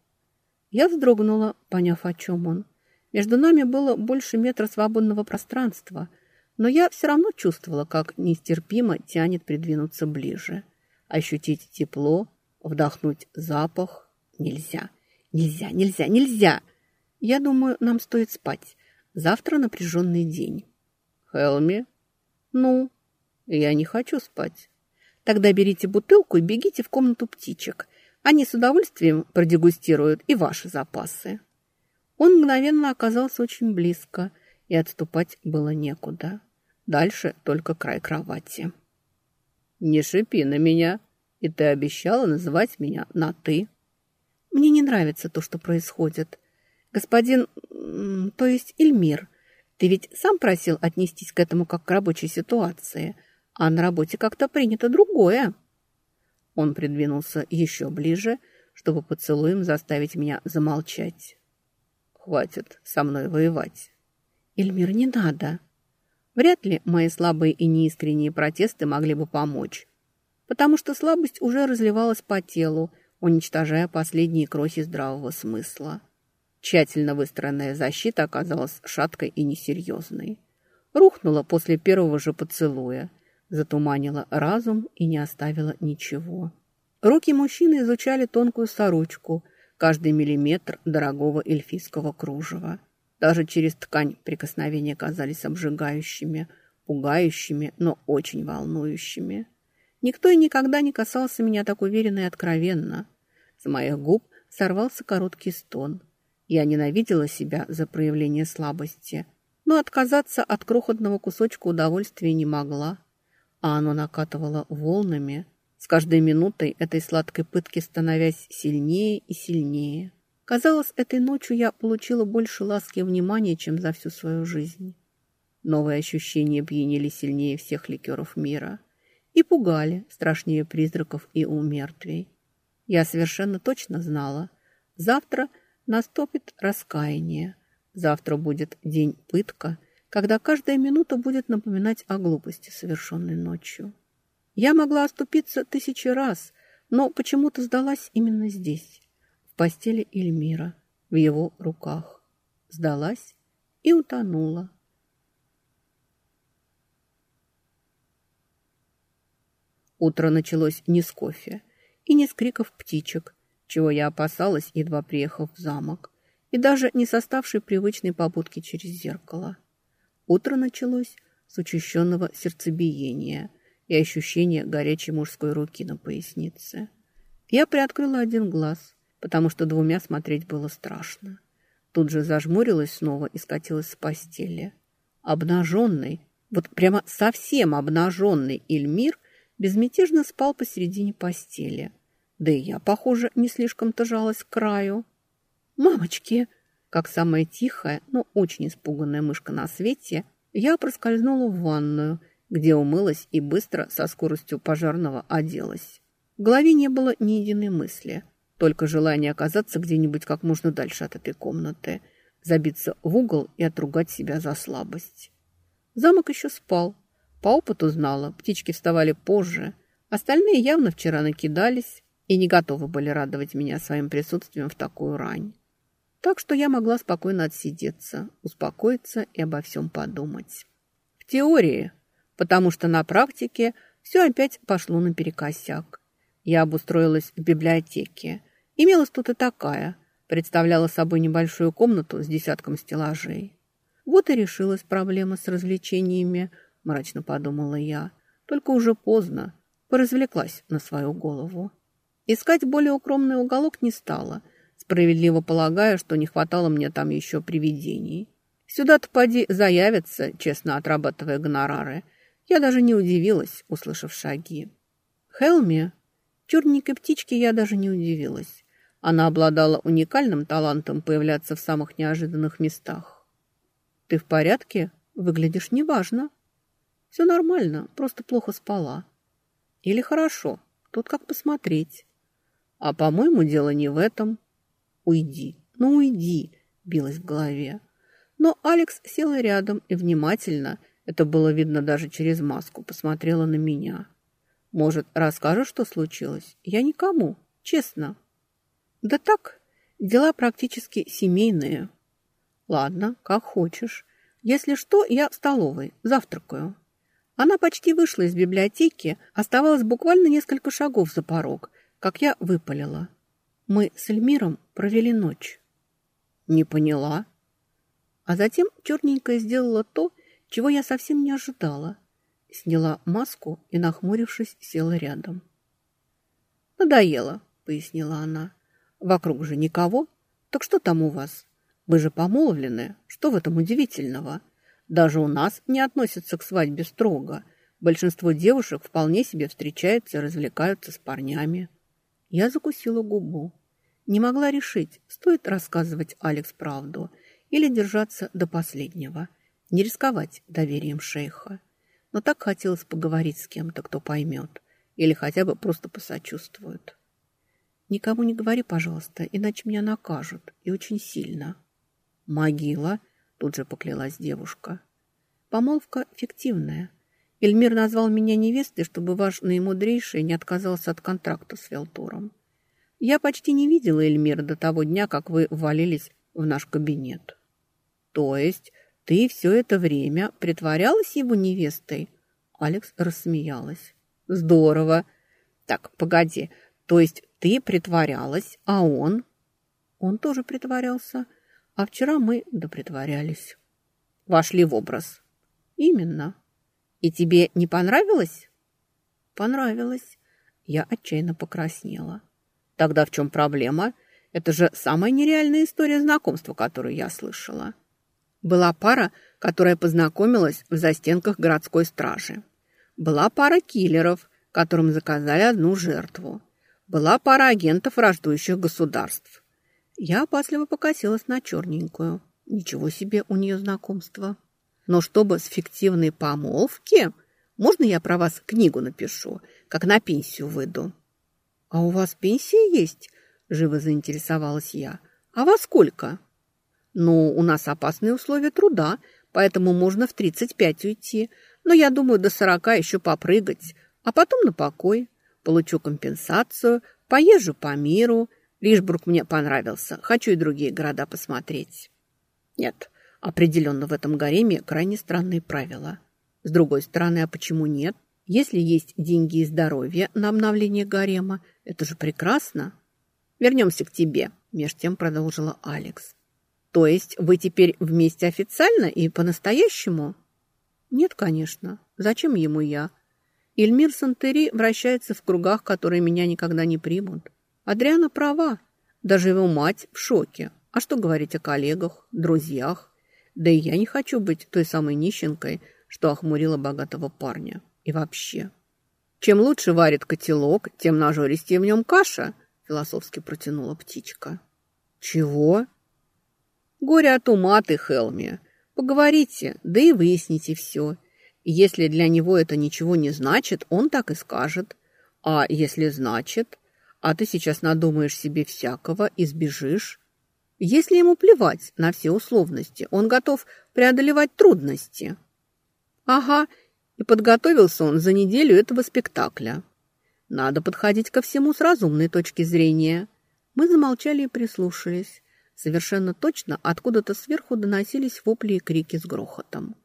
Я вздрогнула, поняв, о чем он. Между нами было больше метра свободного пространства, но я все равно чувствовала, как нестерпимо тянет придвинуться ближе. Ощутить тепло, вдохнуть запах нельзя. Нельзя, нельзя, нельзя. Я думаю, нам стоит спать. Завтра напряженный день. Хелми, «Ну, я не хочу спать». «Тогда берите бутылку и бегите в комнату птичек. Они с удовольствием продегустируют и ваши запасы». Он мгновенно оказался очень близко, и отступать было некуда. Дальше только край кровати. «Не шипи на меня, и ты обещала называть меня на «ты». Мне не нравится то, что происходит. Господин, то есть Эльмир, ты ведь сам просил отнестись к этому как к рабочей ситуации, а на работе как-то принято другое. Он придвинулся еще ближе, чтобы поцелуем заставить меня замолчать. Хватит со мной воевать. Эльмир, не надо. Вряд ли мои слабые и неискренние протесты могли бы помочь, потому что слабость уже разливалась по телу, уничтожая последние крохи здравого смысла. Тщательно выстроенная защита оказалась шаткой и несерьезной. Рухнула после первого же поцелуя. затуманила разум и не оставила ничего. Руки мужчины изучали тонкую сорочку, каждый миллиметр дорогого эльфийского кружева. Даже через ткань прикосновения казались обжигающими, пугающими, но очень волнующими. Никто и никогда не касался меня так уверенно и откровенно. С моих губ сорвался короткий стон. Я ненавидела себя за проявление слабости, но отказаться от крохотного кусочка удовольствия не могла. А оно накатывало волнами, с каждой минутой этой сладкой пытки становясь сильнее и сильнее. Казалось, этой ночью я получила больше ласки и внимания, чем за всю свою жизнь. Новые ощущения пьянили сильнее всех ликеров мира и пугали страшнее призраков и умертвий. Я совершенно точно знала, завтра наступит раскаяние, завтра будет день пытка, когда каждая минута будет напоминать о глупости, совершенной ночью. Я могла оступиться тысячи раз, но почему-то сдалась именно здесь, в постели Эльмира, в его руках. Сдалась и утонула. Утро началось не с кофе и не с криков птичек, чего я опасалась, едва приехав в замок, и даже не составшей привычной побудки через зеркало. Утро началось с учащенного сердцебиения и ощущения горячей мужской руки на пояснице. Я приоткрыла один глаз, потому что двумя смотреть было страшно. Тут же зажмурилась снова и скатилась с постели. Обнаженный, вот прямо совсем обнаженный Эльмир – безмятежно спал посередине постели. Да и я, похоже, не слишком-то жалась к краю. «Мамочки!» Как самая тихая, но очень испуганная мышка на свете, я проскользнула в ванную, где умылась и быстро, со скоростью пожарного, оделась. В голове не было ни единой мысли, только желание оказаться где-нибудь как можно дальше от этой комнаты, забиться в угол и отругать себя за слабость. Замок еще спал, по опыту знала, птички вставали позже. Остальные явно вчера накидались и не готовы были радовать меня своим присутствием в такую рань. Так что я могла спокойно отсидеться, успокоиться и обо всем подумать. В теории, потому что на практике все опять пошло наперекосяк. Я обустроилась в библиотеке. Имелась тут и такая, представляла собой небольшую комнату с десятком стеллажей. Вот и решилась проблема с развлечениями – мрачно подумала я. Только уже поздно. Поразвлеклась на свою голову. Искать более укромный уголок не стала, справедливо полагая, что не хватало мне там еще привидений. Сюда-то поди заявятся, честно отрабатывая гонорары. Я даже не удивилась, услышав шаги. Хелми, черненькой птички, я даже не удивилась. Она обладала уникальным талантом появляться в самых неожиданных местах. «Ты в порядке? Выглядишь неважно», все нормально, просто плохо спала. Или хорошо, тут как посмотреть. А, по-моему, дело не в этом. Уйди, ну уйди, билась в голове. Но Алекс села рядом и внимательно, это было видно даже через маску, посмотрела на меня. Может, расскажешь, что случилось? Я никому, честно. Да так, дела практически семейные. Ладно, как хочешь. Если что, я в столовой, завтракаю. Она почти вышла из библиотеки, оставалось буквально несколько шагов за порог, как я выпалила. Мы с Эльмиром провели ночь. Не поняла. А затем черненькая сделала то, чего я совсем не ожидала. Сняла маску и, нахмурившись, села рядом. «Надоело», — пояснила она. «Вокруг же никого. Так что там у вас? Вы же помолвлены. Что в этом удивительного?» Даже у нас не относятся к свадьбе строго. Большинство девушек вполне себе встречаются и развлекаются с парнями. Я закусила губу. Не могла решить, стоит рассказывать Алекс правду или держаться до последнего, не рисковать доверием шейха. Но так хотелось поговорить с кем-то, кто поймет, или хотя бы просто посочувствует. Никому не говори, пожалуйста, иначе меня накажут, и очень сильно. Могила тут же поклялась девушка. Помолвка фиктивная. Эльмир назвал меня невестой, чтобы ваш наимудрейший не отказался от контракта с Велтуром. Я почти не видела Эльмира до того дня, как вы ввалились в наш кабинет. То есть ты все это время притворялась его невестой? Алекс рассмеялась. Здорово. Так, погоди, то есть ты притворялась, а он? Он тоже притворялся, а вчера мы допритворялись. Вошли в образ. Именно. И тебе не понравилось? Понравилось. Я отчаянно покраснела. Тогда в чем проблема? Это же самая нереальная история знакомства, которую я слышала. Была пара, которая познакомилась в застенках городской стражи. Была пара киллеров, которым заказали одну жертву. Была пара агентов враждующих государств. Я опасливо покосилась на черненькую. Ничего себе у нее знакомство. Но чтобы с фиктивной помолвки, можно я про вас книгу напишу, как на пенсию выйду? А у вас пенсия есть? Живо заинтересовалась я. А во сколько? Ну, у нас опасные условия труда, поэтому можно в 35 уйти. Но я думаю, до 40 еще попрыгать, а потом на покой. Получу компенсацию, поезжу по миру. Лишбург мне понравился, хочу и другие города посмотреть. Нет, определенно в этом гареме крайне странные правила. С другой стороны, а почему нет? Если есть деньги и здоровье на обновление гарема, это же прекрасно. Вернемся к тебе, меж тем продолжила Алекс. То есть вы теперь вместе официально и по-настоящему? Нет, конечно. Зачем ему я? Эльмир Сантери вращается в кругах, которые меня никогда не примут. Адриана права. Даже его мать в шоке. А что говорить о коллегах, друзьях? Да и я не хочу быть той самой нищенкой, что охмурила богатого парня. И вообще. Чем лучше варит котелок, тем нажористее в нем каша, философски протянула птичка. Чего? Горе от ума ты, Хелми. Поговорите, да и выясните все. Если для него это ничего не значит, он так и скажет. А если значит, а ты сейчас надумаешь себе всякого и сбежишь? Если ему плевать на все условности, он готов преодолевать трудности. Ага, и подготовился он за неделю этого спектакля. Надо подходить ко всему с разумной точки зрения. Мы замолчали и прислушались. Совершенно точно откуда-то сверху доносились вопли и крики с грохотом.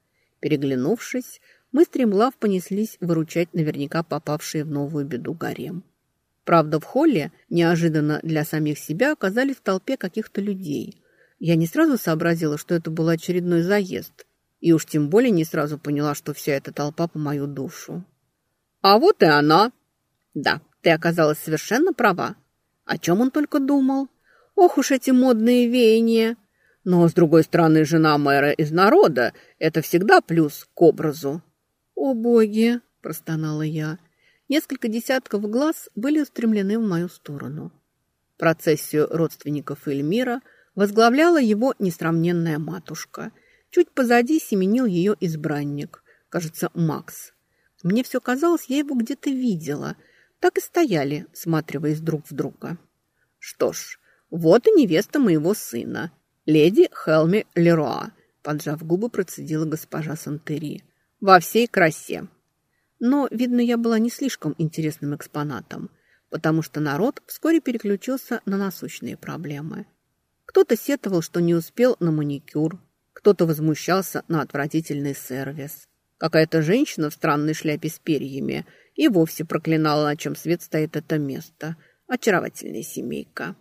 Переглянувшись, мы стремглав понеслись выручать наверняка попавшие в новую беду гарем. Правда, в холле неожиданно для самих себя оказались в толпе каких-то людей. Я не сразу сообразила, что это был очередной заезд, и уж тем более не сразу поняла, что вся эта толпа по мою душу. «А вот и она!» «Да, ты оказалась совершенно права. О чем он только думал?» Ох уж эти модные веяния! Но, с другой стороны, жена мэра из народа – это всегда плюс к образу. «О, боги!» – простонала я. Несколько десятков глаз были устремлены в мою сторону. Процессию родственников Эльмира возглавляла его несравненная матушка. Чуть позади семенил ее избранник, кажется, Макс. Мне все казалось, я его где-то видела. Так и стояли, сматриваясь друг в друга. Что ж, «Вот и невеста моего сына, леди Хелми Леруа», поджав губы, процедила госпожа Сантери. «Во всей красе». Но, видно, я была не слишком интересным экспонатом, потому что народ вскоре переключился на насущные проблемы. Кто-то сетовал, что не успел на маникюр, кто-то возмущался на отвратительный сервис. Какая-то женщина в странной шляпе с перьями и вовсе проклинала, на чем свет стоит это место. Очаровательная семейка.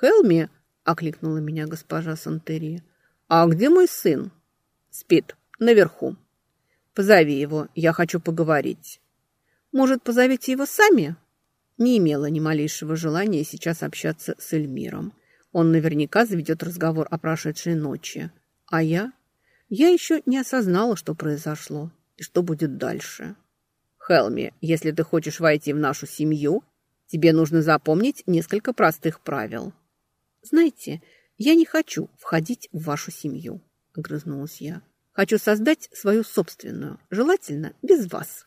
«Хелми!» – окликнула меня госпожа Сантери. «А где мой сын?» «Спит. Наверху». «Позови его. Я хочу поговорить». «Может, позовите его сами?» Не имела ни малейшего желания сейчас общаться с Эльмиром. Он наверняка заведет разговор о прошедшей ночи. А я? Я еще не осознала, что произошло и что будет дальше. «Хелми, если ты хочешь войти в нашу семью, тебе нужно запомнить несколько простых правил». «Знаете, я не хочу входить в вашу семью», — огрызнулась я. «Хочу создать свою собственную, желательно без вас».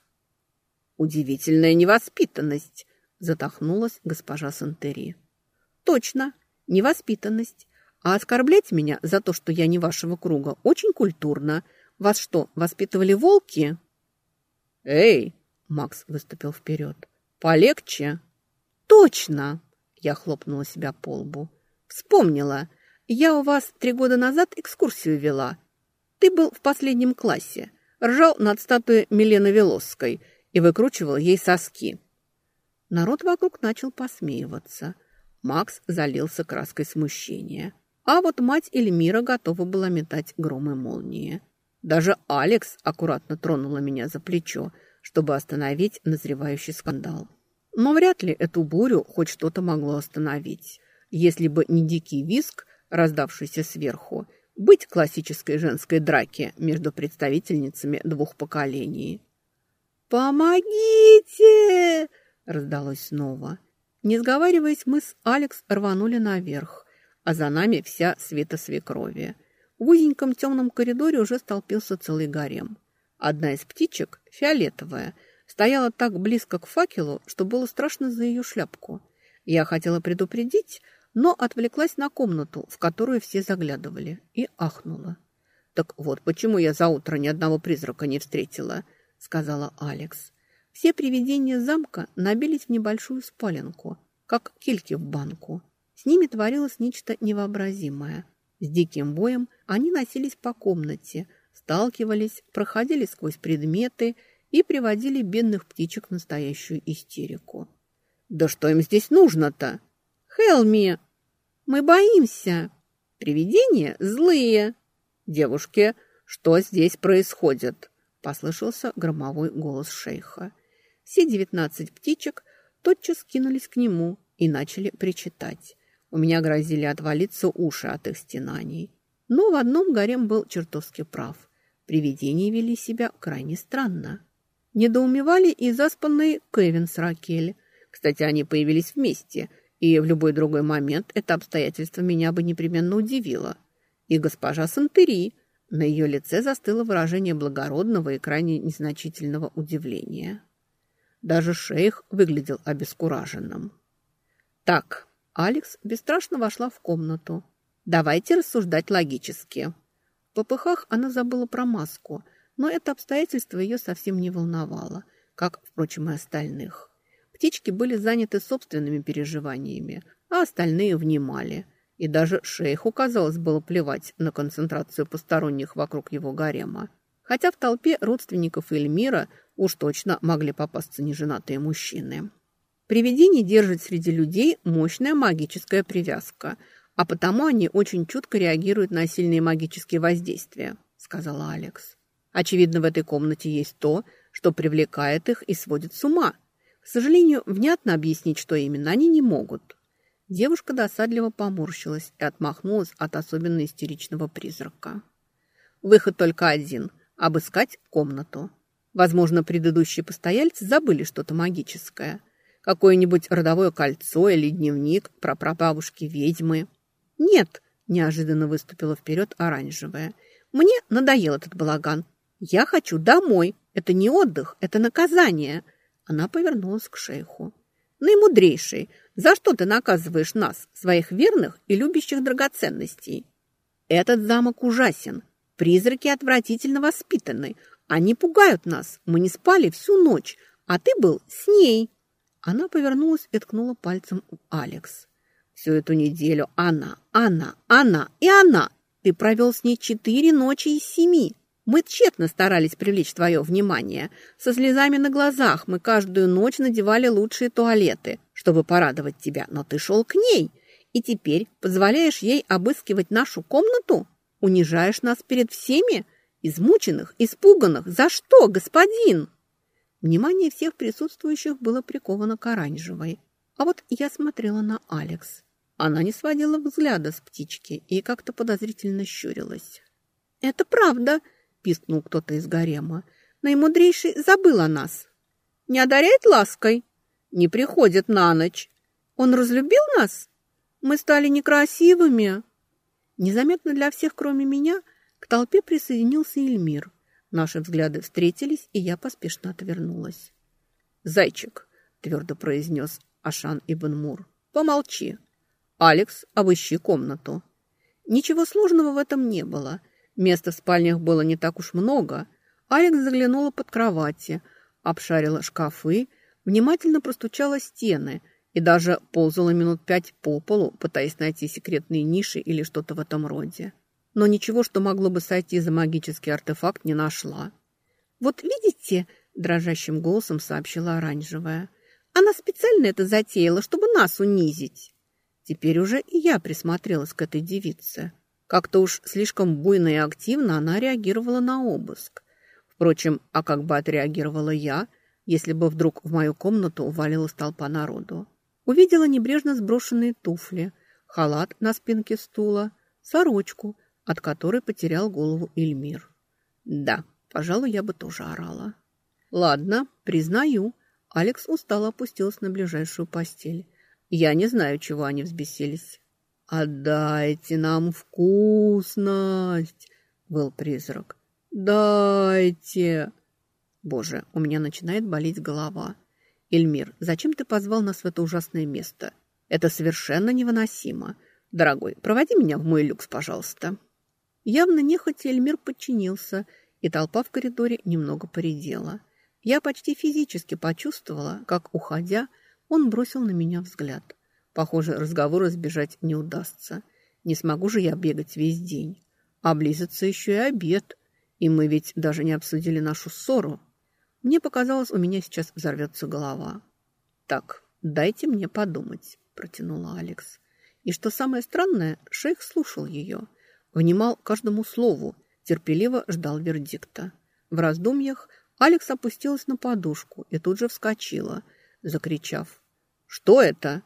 «Удивительная невоспитанность», — затахнулась госпожа Сантери. «Точно, невоспитанность. А оскорблять меня за то, что я не вашего круга, очень культурно. Вас что, воспитывали волки?» «Эй!» — Макс выступил вперед. «Полегче!» «Точно!» — я хлопнула себя по лбу. Вспомнила. Я у вас три года назад экскурсию вела. Ты был в последнем классе. ржал над статуей Милены Велосской и выкручивал ей соски. Народ вокруг начал посмеиваться. Макс залился краской смущения. А вот мать Эльмира готова была метать громы молнии. Даже Алекс аккуратно тронула меня за плечо, чтобы остановить назревающий скандал. Но вряд ли эту бурю хоть что-то могло остановить. Если бы не дикий виск, раздавшийся сверху, быть классической женской драки между представительницами двух поколений. «Помогите!» – раздалось снова. Не сговариваясь, мы с Алекс рванули наверх, а за нами вся света свекрови. В узеньком темном коридоре уже столпился целый гарем. Одна из птичек, фиолетовая, стояла так близко к факелу, что было страшно за ее шляпку. Я хотела предупредить, но отвлеклась на комнату, в которую все заглядывали, и ахнула. «Так вот, почему я за утро ни одного призрака не встретила», — сказала Алекс. Все привидения замка набились в небольшую спаленку, как кильки в банку. С ними творилось нечто невообразимое. С диким боем они носились по комнате, сталкивались, проходили сквозь предметы и приводили бедных птичек в настоящую истерику. «Да что им здесь нужно-то?» «Хелми!» «Мы боимся!» «Привидения злые!» «Девушки, что здесь происходит?» Послышался громовой голос шейха. Все девятнадцать птичек тотчас кинулись к нему и начали причитать. У меня грозили отвалиться уши от их стенаний. Но в одном Гарем был чертовски прав. Привидения вели себя крайне странно. Недоумевали и заспанные Кевин с Ракель. Кстати, они появились вместе, и в любой другой момент это обстоятельство меня бы непременно удивило. И госпожа Сантери. На ее лице застыло выражение благородного и крайне незначительного удивления. Даже шейх выглядел обескураженным. «Так, Алекс бесстрашно вошла в комнату. «Давайте рассуждать логически». В попыхах она забыла про маску, но это обстоятельство ее совсем не волновало, как, впрочем, и остальных. Птички были заняты собственными переживаниями, а остальные внимали. И даже шейху, казалось, было плевать на концентрацию посторонних вокруг его гарема. Хотя в толпе родственников Эльмира уж точно могли попасться неженатые мужчины. Привидений держит среди людей мощная магическая привязка, а потому они очень чутко реагируют на сильные магические воздействия, сказала Алекс. Очевидно, в этой комнате есть то, что привлекает их и сводит с ума. К сожалению, внятно объяснить, что именно, они не могут. Девушка досадливо поморщилась и отмахнулась от особенно истеричного призрака. Выход только один – обыскать комнату. Возможно, предыдущие постояльцы забыли что-то магическое – Какое-нибудь родовое кольцо или дневник про прабабушки ведьмы. Нет, неожиданно выступила вперед оранжевая. Мне надоел этот балаган. Я хочу домой. Это не отдых, это наказание. Она повернулась к шейху. Наимудрейший, за что ты наказываешь нас, своих верных и любящих драгоценностей? Этот замок ужасен. Призраки отвратительно воспитаны. Они пугают нас. Мы не спали всю ночь, а ты был с ней. Она повернулась и ткнула пальцем у Алекс. «Всю эту неделю она, она, она и она. Ты провел с ней четыре ночи из семи. Мы тщетно старались привлечь твое внимание. Со слезами на глазах мы каждую ночь надевали лучшие туалеты, чтобы порадовать тебя, но ты шел к ней. И теперь позволяешь ей обыскивать нашу комнату? Унижаешь нас перед всеми? Измученных, испуганных. За что, господин?» Внимание всех присутствующих было приковано к оранжевой. А вот я смотрела на Алекс. Она не сводила взгляда с птички и как-то подозрительно щурилась. «Это правда!» – пискнул кто-то из гарема. «Наимудрейший забыл о нас. Не одаряет лаской? Не приходит на ночь. Он разлюбил нас? Мы стали некрасивыми!» Незаметно для всех, кроме меня, к толпе присоединился Эльмир – Наши взгляды встретились, и я поспешно отвернулась. «Зайчик», — твердо произнес Ашан Ибн Мур, — «помолчи. Алекс, обыщи комнату». Ничего сложного в этом не было. Места в спальнях было не так уж много. Алекс заглянула под кровати, обшарила шкафы, внимательно простучала стены и даже ползала минут пять по полу, пытаясь найти секретные ниши или что-то в этом роде но ничего, что могло бы сойти за магический артефакт, не нашла. «Вот видите?» – дрожащим голосом сообщила оранжевая. «Она специально это затеяла, чтобы нас унизить». Теперь уже и я присмотрелась к этой девице. Как-то уж слишком буйно и активно она реагировала на обыск. Впрочем, а как бы отреагировала я, если бы вдруг в мою комнату увалилась толпа народу? Увидела небрежно сброшенные туфли, халат на спинке стула, сорочку, от которой потерял голову Эльмир. Да, пожалуй, я бы тоже орала. Ладно, признаю. Алекс устало опустилась на ближайшую постель. Я не знаю, чего они взбесились. «Отдайте нам вкусность!» — был призрак. «Дайте!» Боже, у меня начинает болеть голова. Эльмир, зачем ты позвал нас в это ужасное место? Это совершенно невыносимо. Дорогой, проводи меня в мой люкс, пожалуйста. Явно нехотя Эльмир подчинился, и толпа в коридоре немного поредела. Я почти физически почувствовала, как, уходя, он бросил на меня взгляд. Похоже, разговора сбежать не удастся. Не смогу же я бегать весь день. А еще и обед. И мы ведь даже не обсудили нашу ссору. Мне показалось, у меня сейчас взорвется голова. «Так, дайте мне подумать», – протянула Алекс. И что самое странное, шейх слушал ее, внимал каждому слову, терпеливо ждал вердикта. В раздумьях Алекс опустилась на подушку и тут же вскочила, закричав. «Что это?»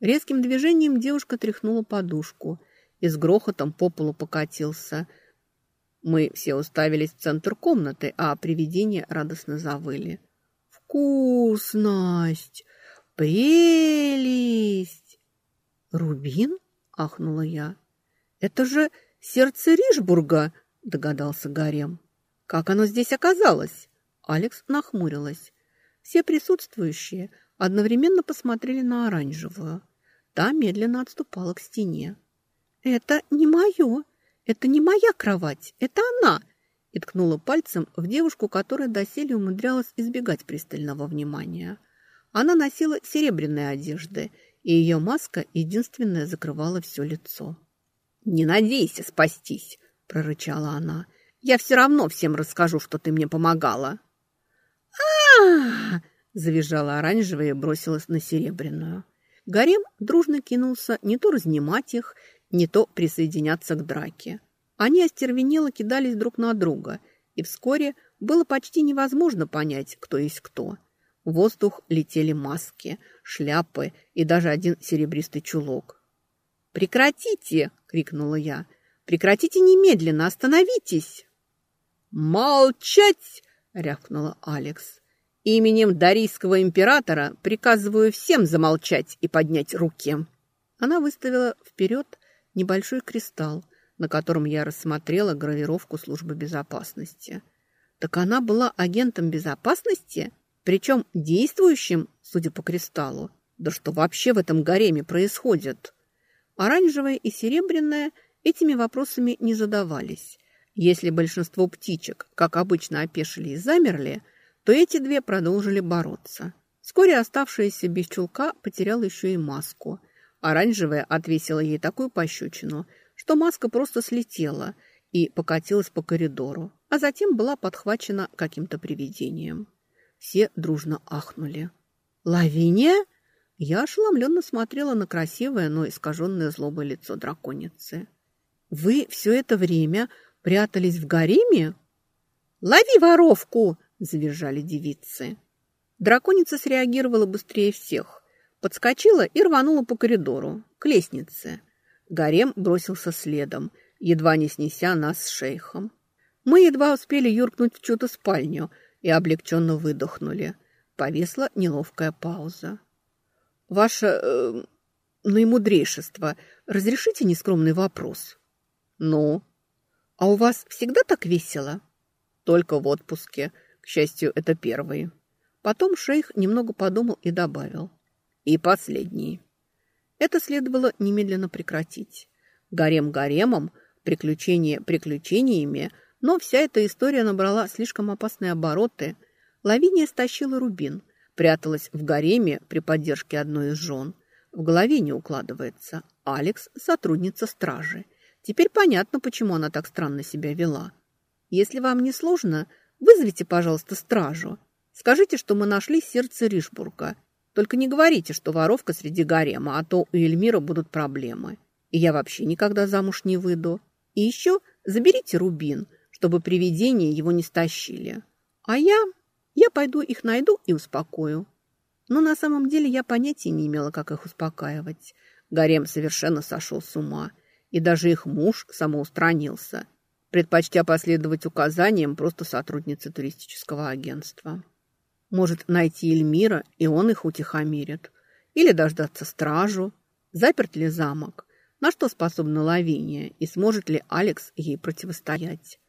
Резким движением девушка тряхнула подушку и с грохотом по полу покатился – мы все уставились в центр комнаты, а привидения радостно завыли. «Вкусность! Прелесть!» «Рубин?» – ахнула я. «Это же сердце Ришбурга!» – догадался Гарем. «Как оно здесь оказалось?» Алекс нахмурилась. Все присутствующие одновременно посмотрели на оранжевую. Та медленно отступала к стене. «Это не мое!» «Это не моя кровать, это она!» и ткнула пальцем в девушку, которая доселе умудрялась избегать пристального внимания. Она носила серебряные одежды, и ее маска единственная закрывала все лицо. «Не надейся спастись!» – прорычала она. «Я все равно всем расскажу, что ты мне помогала!» а завизжала оранжевая и бросилась на серебряную. Гарем дружно кинулся не то разнимать их, не то присоединяться к драке. Они остервенело кидались друг на друга, и вскоре было почти невозможно понять, кто есть кто. В воздух летели маски, шляпы и даже один серебристый чулок. «Прекратите!» — крикнула я. «Прекратите немедленно! Остановитесь!» «Молчать!» — рявкнула Алекс. «Именем Дарийского императора приказываю всем замолчать и поднять руки!» Она выставила вперед небольшой кристалл, на котором я рассмотрела гравировку службы безопасности. Так она была агентом безопасности, причем действующим, судя по кристаллу. Да что вообще в этом гареме происходит? Оранжевая и серебряная этими вопросами не задавались. Если большинство птичек, как обычно, опешили и замерли, то эти две продолжили бороться. Вскоре оставшаяся без чулка потеряла еще и маску. Оранжевая отвесила ей такую пощечину, что маска просто слетела и покатилась по коридору, а затем была подхвачена каким-то привидением. Все дружно ахнули. «Лавиния?» Я ошеломленно смотрела на красивое, но искаженное злобой лицо драконицы. «Вы все это время прятались в гареме?» «Лови воровку!» – завизжали девицы. Драконица среагировала быстрее всех. Подскочила и рванула по коридору, к лестнице. Гарем бросился следом, едва не снеся нас с шейхом. Мы едва успели юркнуть в чью-то спальню и облегченно выдохнули. Повесла неловкая пауза. «Ваше э, наимудрейшество, разрешите нескромный вопрос?» «Ну?» «А у вас всегда так весело?» «Только в отпуске. К счастью, это первый». Потом шейх немного подумал и добавил. «И последний». Это следовало немедленно прекратить. Гарем гаремом, приключения приключениями, но вся эта история набрала слишком опасные обороты. Лавиния стащила рубин, пряталась в гареме при поддержке одной из жен. В голове не укладывается. Алекс – сотрудница стражи. Теперь понятно, почему она так странно себя вела. Если вам не сложно, Вызовите, пожалуйста, стражу. Скажите, что мы нашли сердце Ришбурга. Только не говорите, что воровка среди гарема, а то у Эльмира будут проблемы. И я вообще никогда замуж не выйду. И еще заберите рубин, чтобы привидения его не стащили. А я... я пойду их найду и успокою. Но на самом деле я понятия не имела, как их успокаивать. Гарем совершенно сошел с ума. И даже их муж самоустранился, предпочтя последовать указаниям просто сотрудницы туристического агентства. Может найти Эльмира, и он их утихомирит. Или дождаться стражу. Заперт ли замок? На что способна Лавиния? И сможет ли Алекс ей противостоять?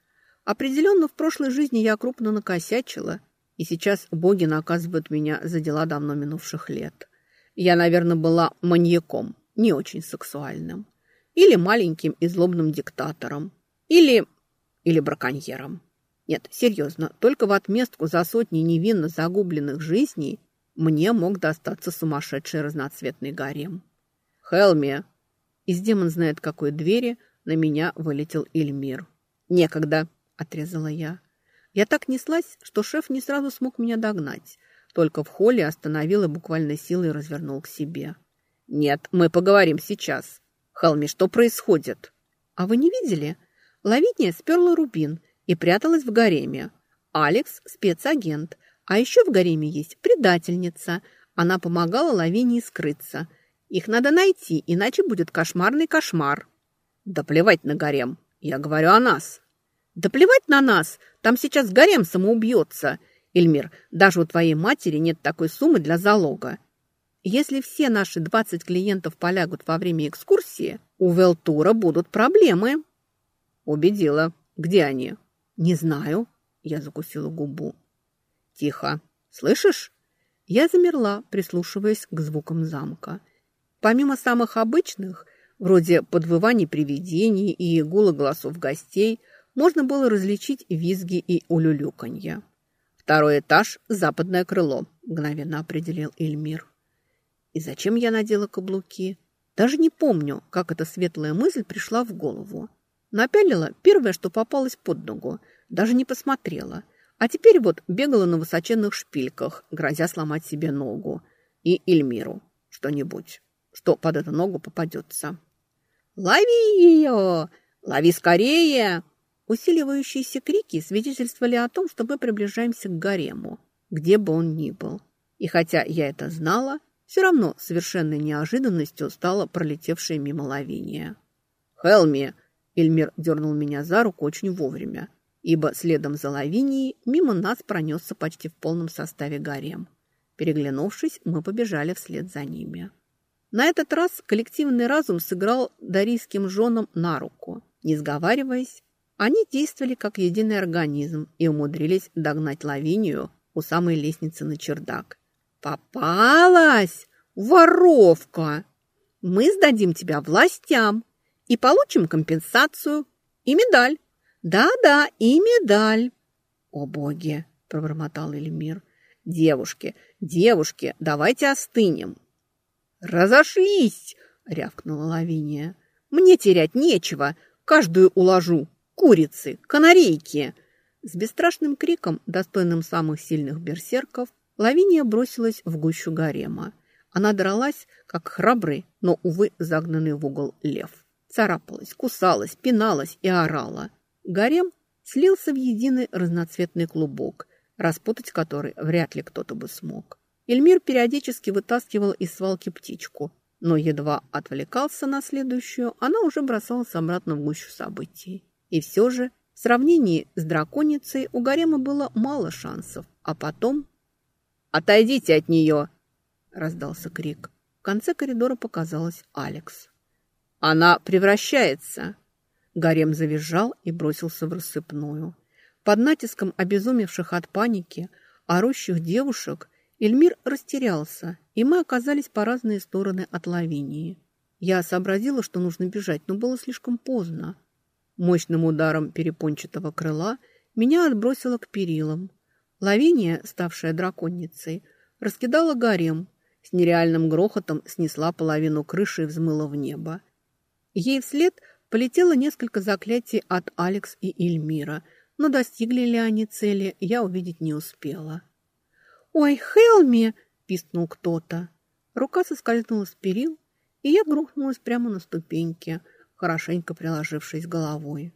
Определенно, в прошлой жизни я крупно накосячила, и сейчас боги наказывают меня за дела давно минувших лет. Я, наверное, была маньяком, не очень сексуальным. Или маленьким и злобным диктатором. Или... или браконьером. Нет, серьезно, только в отместку за сотни невинно загубленных жизней мне мог достаться сумасшедший разноцветный гарем. «Хелми!» Из демон знает какой двери на меня вылетел Эльмир. «Некогда!» – отрезала я. Я так неслась, что шеф не сразу смог меня догнать. Только в холле остановил и буквально силой развернул к себе. «Нет, мы поговорим сейчас. Хелми, что происходит?» «А вы не видели? Лавиния сперла рубин и пряталась в гареме. Алекс – спецагент. А еще в гареме есть предательница. Она помогала Лавинии скрыться. Их надо найти, иначе будет кошмарный кошмар. Да плевать на гарем. Я говорю о нас. Да плевать на нас. Там сейчас гарем самоубьется. Эльмир, даже у твоей матери нет такой суммы для залога. Если все наши 20 клиентов полягут во время экскурсии, у Велтура будут проблемы. Убедила. Где они? «Не знаю», — я закусила губу. «Тихо. Слышишь?» Я замерла, прислушиваясь к звукам замка. Помимо самых обычных, вроде подвываний привидений и гула голосов гостей, можно было различить визги и улюлюканье. «Второй этаж, западное крыло», — мгновенно определил Эльмир. И зачем я надела каблуки? Даже не помню, как эта светлая мысль пришла в голову. Напялила первое, что попалось под ногу, даже не посмотрела. А теперь вот бегала на высоченных шпильках, грозя сломать себе ногу. И Эльмиру что-нибудь, что под эту ногу попадется. «Лови ее! Лови скорее!» Усиливающиеся крики свидетельствовали о том, что мы приближаемся к гарему, где бы он ни был. И хотя я это знала, все равно совершенной неожиданностью стала пролетевшая мимо лавиния. «Хелми!» Эльмир дернул меня за руку очень вовремя, ибо следом за Лавинией мимо нас пронесся почти в полном составе гарем. Переглянувшись, мы побежали вслед за ними. На этот раз коллективный разум сыграл дарийским женам на руку. Не сговариваясь, они действовали как единый организм и умудрились догнать Лавинию у самой лестницы на чердак. «Попалась! Воровка! Мы сдадим тебя властям!» И получим компенсацию и медаль. Да-да, и медаль. О, боги, пробормотал Эльмир. Девушки, девушки, давайте остынем. Разошлись, рявкнула Лавиния. Мне терять нечего, каждую уложу. Курицы, канарейки. С бесстрашным криком, достойным самых сильных берсерков, Лавиния бросилась в гущу гарема. Она дралась, как храбрый, но, увы, загнанный в угол лев царапалась, кусалась, пиналась и орала. Гарем слился в единый разноцветный клубок, распутать который вряд ли кто-то бы смог. Эльмир периодически вытаскивал из свалки птичку, но едва отвлекался на следующую, она уже бросалась обратно в гущу событий. И все же, в сравнении с драконицей, у Гарема было мало шансов, а потом... «Отойдите от нее!» – раздался крик. В конце коридора показалась Алекс. Она превращается!» Гарем завизжал и бросился в рассыпную. Под натиском обезумевших от паники, орущих девушек, Эльмир растерялся, и мы оказались по разные стороны от Лавинии. Я сообразила, что нужно бежать, но было слишком поздно. Мощным ударом перепончатого крыла меня отбросило к перилам. Лавиния, ставшая драконницей, раскидала гарем, с нереальным грохотом снесла половину крыши и взмыла в небо. Ей вслед полетело несколько заклятий от Алекс и Эльмира, но достигли ли они цели, я увидеть не успела. «Ой, Хелми!» – пискнул кто-то. Рука соскользнула с перил, и я грохнулась прямо на ступеньки, хорошенько приложившись головой.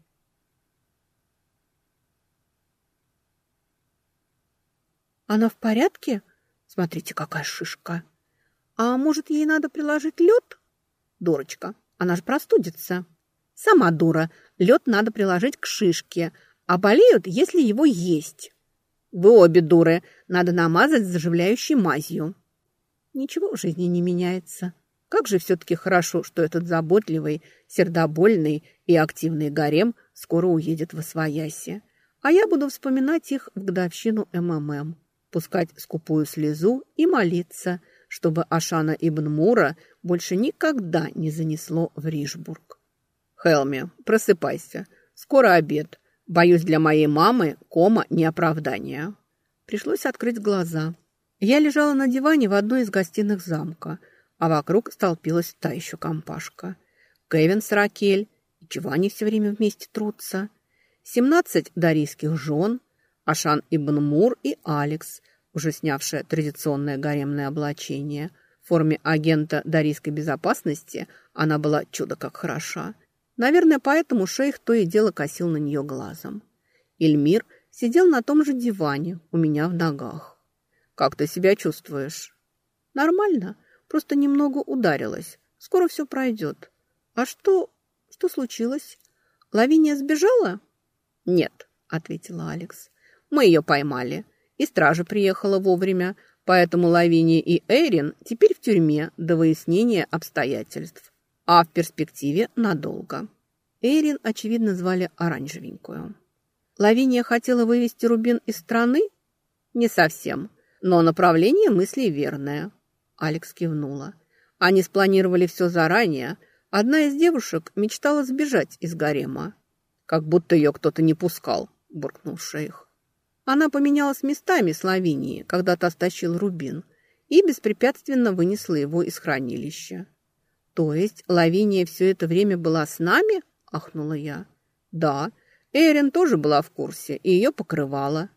«Она в порядке?» Смотрите, какая шишка. А может, ей надо приложить лед? Дурочка, она же простудится. Сама дура. Лед надо приложить к шишке, а болеют, если его есть. Вы обе дуры. Надо намазать заживляющей мазью. Ничего в жизни не меняется. Как же все-таки хорошо, что этот заботливый, сердобольный и активный гарем скоро уедет в Освояси. А я буду вспоминать их в годовщину МММ пускать скупую слезу и молиться, чтобы Ашана ибн Мура больше никогда не занесло в Ришбург. «Хелми, просыпайся. Скоро обед. Боюсь, для моей мамы кома не оправдание». Пришлось открыть глаза. Я лежала на диване в одной из гостиных замка, а вокруг столпилась та еще компашка. Кевин с Ракель. И чего они все время вместе трутся? Семнадцать дарийских жен – Ашан Ибн Мур и Алекс, уже снявшая традиционное гаремное облачение. Форме агента дарийской безопасности она была чудо как хороша. Наверное, поэтому шейх то и дело косил на нее глазом. Эльмир сидел на том же диване, у меня в ногах. «Как ты себя чувствуешь?» «Нормально, просто немного ударилась. Скоро все пройдет. А что... что случилось? Лавиния сбежала?» «Нет», — ответила Алекс. Мы ее поймали, и стража приехала вовремя, поэтому Лавиния и Эйрин теперь в тюрьме до выяснения обстоятельств, а в перспективе надолго. Эйрин, очевидно, звали Оранжевенькую. Лавиния хотела вывести Рубин из страны? Не совсем, но направление мыслей верное. Алекс кивнула. Они спланировали все заранее. Одна из девушек мечтала сбежать из гарема. «Как будто ее кто-то не пускал», – буркнул шейх. Она поменялась местами с Лавинией, когда та стащил рубин, и беспрепятственно вынесла его из хранилища. «То есть Лавиния все это время была с нами?» – ахнула я. «Да, Эрин тоже была в курсе и ее покрывала.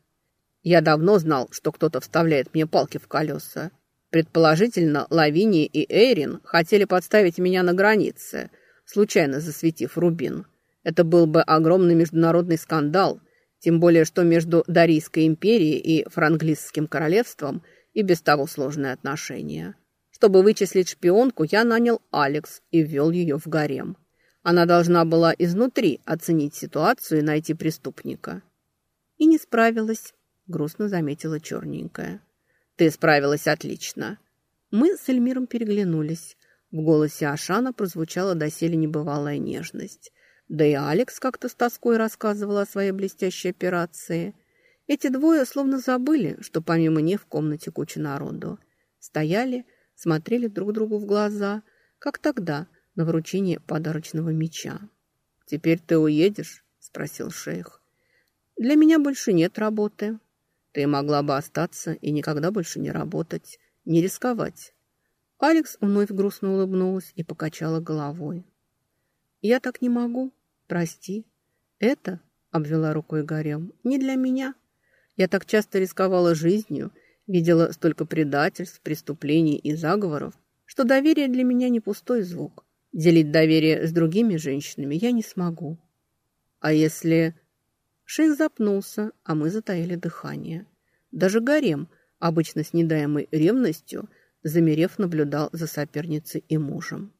Я давно знал, что кто-то вставляет мне палки в колеса. Предположительно, Лавиния и Эйрин хотели подставить меня на границе, случайно засветив рубин. Это был бы огромный международный скандал – тем более, что между Дарийской империей и Франглисским королевством и без того сложные отношения. Чтобы вычислить шпионку, я нанял Алекс и ввел ее в гарем. Она должна была изнутри оценить ситуацию и найти преступника. И не справилась, грустно заметила черненькая. Ты справилась отлично. Мы с Эльмиром переглянулись. В голосе Ашана прозвучала доселе небывалая нежность. Да и Алекс как-то с тоской рассказывал о своей блестящей операции. Эти двое словно забыли, что помимо них в комнате куча народу. Стояли, смотрели друг другу в глаза, как тогда, на вручение подарочного меча. «Теперь ты уедешь?» – спросил шейх. «Для меня больше нет работы. Ты могла бы остаться и никогда больше не работать, не рисковать». Алекс вновь грустно улыбнулась и покачала головой. «Я так не могу. Прости. Это, — обвела рукой Гарем, — не для меня. Я так часто рисковала жизнью, видела столько предательств, преступлений и заговоров, что доверие для меня не пустой звук. Делить доверие с другими женщинами я не смогу. А если... Шейх запнулся, а мы затаили дыхание. Даже Гарем, обычно с недаемой ревностью, замерев, наблюдал за соперницей и мужем.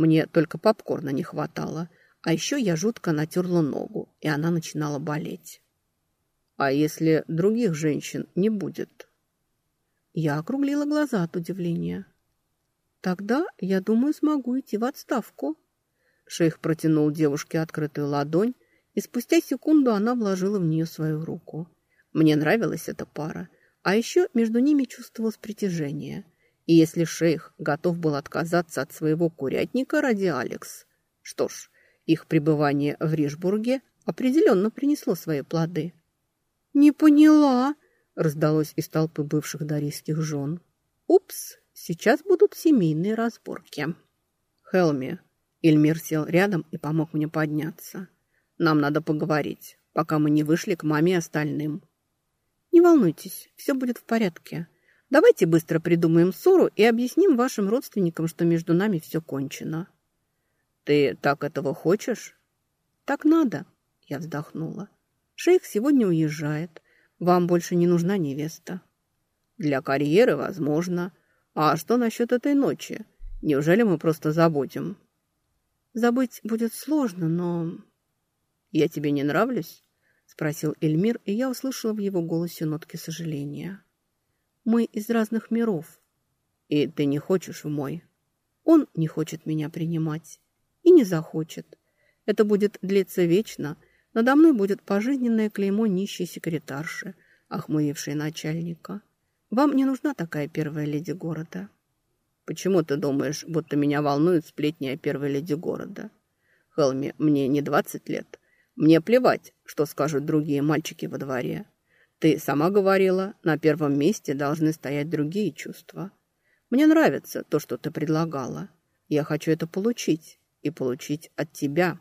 Мне только попкорна не хватало. А еще я жутко натерла ногу, и она начинала болеть. А если других женщин не будет? Я округлила глаза от удивления. Тогда, я думаю, смогу идти в отставку. Шейх протянул девушке открытую ладонь, и спустя секунду она вложила в нее свою руку. Мне нравилась эта пара, а еще между ними чувствовалось притяжение. И если шейх готов был отказаться от своего курятника ради Алекс, что ж, их пребывание в Ришбурге определенно принесло свои плоды. «Не поняла», — раздалось из толпы бывших дарийских жен. «Упс, сейчас будут семейные разборки». «Хелми», — Эльмир сел рядом и помог мне подняться. «Нам надо поговорить. пока мы не вышли к маме и остальным. Не волнуйтесь, все будет в порядке. Давайте быстро придумаем ссору и объясним вашим родственникам, что между нами все кончено. Ты так этого хочешь? Так надо, я вздохнула. Шейх сегодня уезжает. Вам больше не нужна невеста. Для карьеры возможно. А что насчет этой ночи? Неужели мы просто забудем? Забыть будет сложно, но... Я тебе не нравлюсь? Спросил Эльмир, и я услышала в его голосе нотки сожаления. Мы из разных миров. И ты не хочешь в мой. Он не хочет меня принимать. И не захочет. Это будет длиться вечно. Надо мной будет пожизненное клеймо нищей секретарши, охмуевшей начальника. Вам не нужна такая первая леди города. Почему ты думаешь, будто меня волнуют сплетни о первой леди города? Хелми, мне не двадцать лет. Мне плевать, что скажут другие мальчики во дворе. Ты сама говорила, на первом месте должны стоять другие чувства. Мне нравится то, что ты предлагала. Я хочу это получить. И получить от тебя.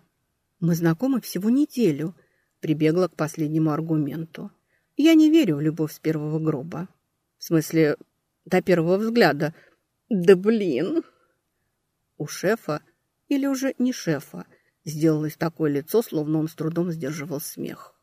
Мы знакомы всего неделю. Прибегла к последнему аргументу. Я не верю в любовь с первого гроба. В смысле, до первого взгляда. Да блин! У шефа, или уже не шефа, сделалось такое лицо, словно он с трудом сдерживал смех.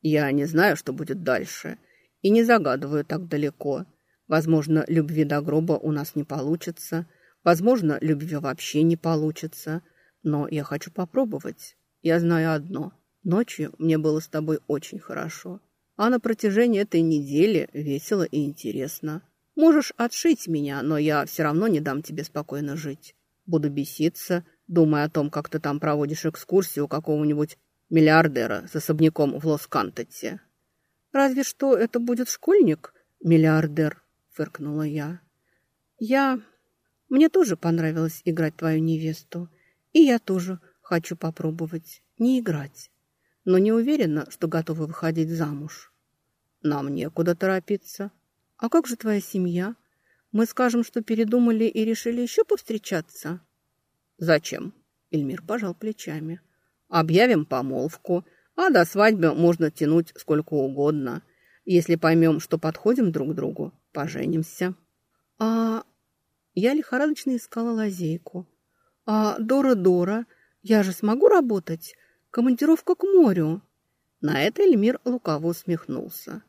Я не знаю, что будет дальше, и не загадываю так далеко. Возможно, любви до гроба у нас не получится, возможно, любви вообще не получится, но я хочу попробовать. Я знаю одно. Ночью мне было с тобой очень хорошо. А на протяжении этой недели весело и интересно. Можешь отшить меня, но я все равно не дам тебе спокойно жить. Буду беситься, думая о том, как ты там проводишь экскурсию у какого-нибудь миллиардера с особняком в Лос-Кантете. «Разве что это будет школьник, миллиардер», — фыркнула я. «Я... Мне тоже понравилось играть твою невесту, и я тоже хочу попробовать не играть» но не уверена, что готова выходить замуж. Нам некуда торопиться. А как же твоя семья? Мы скажем, что передумали и решили еще повстречаться? Зачем? Эльмир пожал плечами. Объявим помолвку, а до свадьбы можно тянуть сколько угодно. Если поймем, что подходим друг другу, поженимся. А я лихорадочно искала лазейку. А Дора-Дора, я же смогу работать? Командировка к морю». На это Эльмир лукаво усмехнулся.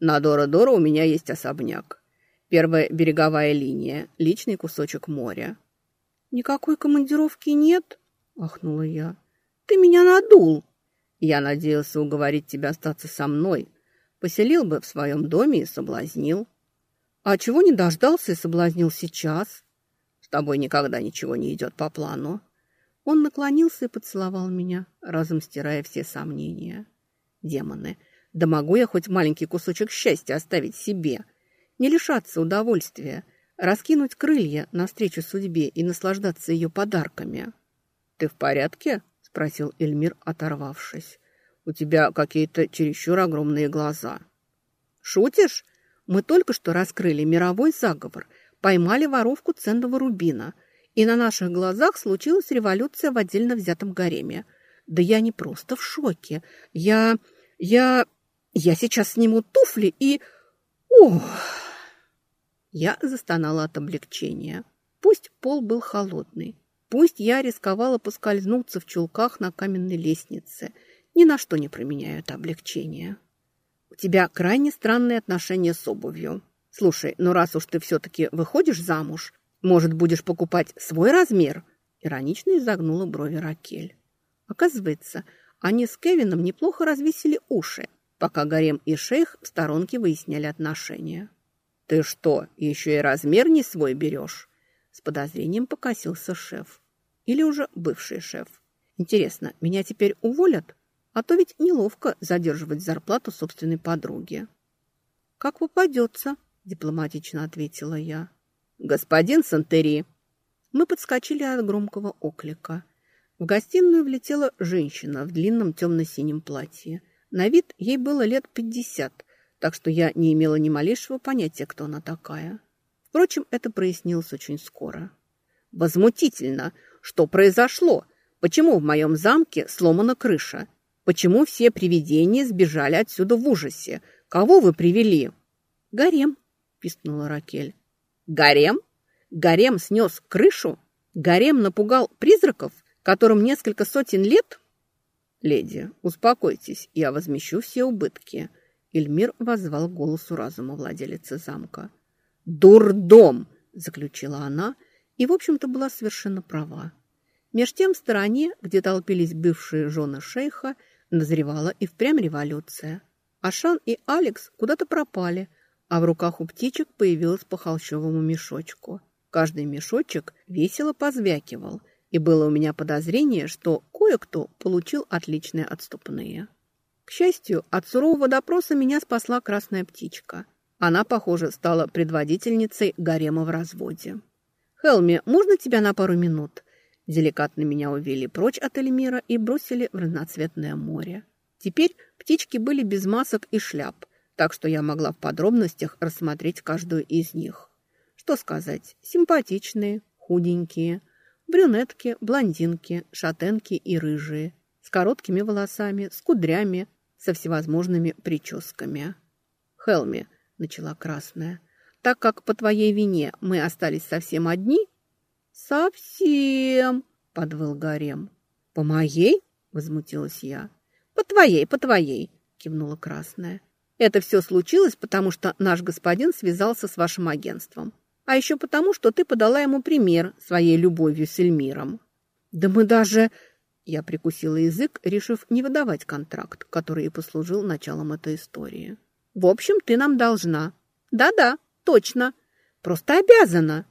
«На Дора-Дора у меня есть особняк. Первая береговая линия, личный кусочек моря». «Никакой командировки нет?» – ахнула я. «Ты меня надул!» «Я надеялся уговорить тебя остаться со мной. Поселил бы в своем доме и соблазнил». «А чего не дождался и соблазнил сейчас?» «С тобой никогда ничего не идет по плану». Он наклонился и поцеловал меня, разом стирая все сомнения. Демоны, да могу я хоть маленький кусочек счастья оставить себе? Не лишаться удовольствия, раскинуть крылья навстречу судьбе и наслаждаться ее подарками. «Ты в порядке?» – спросил Эльмир, оторвавшись. «У тебя какие-то чересчур огромные глаза». «Шутишь? Мы только что раскрыли мировой заговор, поймали воровку ценного рубина – и на наших глазах случилась революция в отдельно взятом гареме. Да я не просто в шоке. Я... я... я сейчас сниму туфли и... Ох! Я застонала от облегчения. Пусть пол был холодный. Пусть я рисковала поскользнуться в чулках на каменной лестнице. Ни на что не применяю это облегчение. У тебя крайне странные отношения с обувью. Слушай, ну раз уж ты все-таки выходишь замуж, может, будешь покупать свой размер?» Иронично изогнула брови Ракель. Оказывается, они с Кевином неплохо развесили уши, пока Гарем и Шейх в сторонке выясняли отношения. «Ты что, еще и размер не свой берешь?» С подозрением покосился шеф. Или уже бывший шеф. «Интересно, меня теперь уволят? А то ведь неловко задерживать зарплату собственной подруги». «Как попадется», — дипломатично ответила я. «Господин Сантери!» Мы подскочили от громкого оклика. В гостиную влетела женщина в длинном темно-синем платье. На вид ей было лет пятьдесят, так что я не имела ни малейшего понятия, кто она такая. Впрочем, это прояснилось очень скоро. «Возмутительно! Что произошло? Почему в моем замке сломана крыша? Почему все привидения сбежали отсюда в ужасе? Кого вы привели?» «Гарем», — пискнула Ракель. «Гарем? Гарем снес крышу? Гарем напугал призраков, которым несколько сотен лет?» «Леди, успокойтесь, я возмещу все убытки», — Эльмир воззвал голосу разума владелицы замка. «Дурдом!» — заключила она, и, в общем-то, была совершенно права. Меж тем в стороне, где толпились бывшие жены шейха, назревала и впрямь революция. Ашан и Алекс куда-то пропали, а в руках у птичек появилась по холщовому мешочку. Каждый мешочек весело позвякивал, и было у меня подозрение, что кое-кто получил отличные отступные. К счастью, от сурового допроса меня спасла красная птичка. Она, похоже, стала предводительницей гарема в разводе. «Хелми, можно тебя на пару минут?» Деликатно меня увели прочь от Эльмира и бросили в разноцветное море. Теперь птички были без масок и шляп, так что я могла в подробностях рассмотреть каждую из них. Что сказать, симпатичные, худенькие, брюнетки, блондинки, шатенки и рыжие, с короткими волосами, с кудрями, со всевозможными прическами. «Хелми», — начала Красная, — «так как по твоей вине мы остались совсем одни, «Совсем!» — подвыл Гарем. «По моей?» — возмутилась я. «По твоей, по твоей!» — кивнула Красная. «Это все случилось, потому что наш господин связался с вашим агентством. А еще потому, что ты подала ему пример своей любовью с Эльмиром». «Да мы даже...» Я прикусила язык, решив не выдавать контракт, который и послужил началом этой истории. «В общем, ты нам должна». «Да-да, точно. Просто обязана».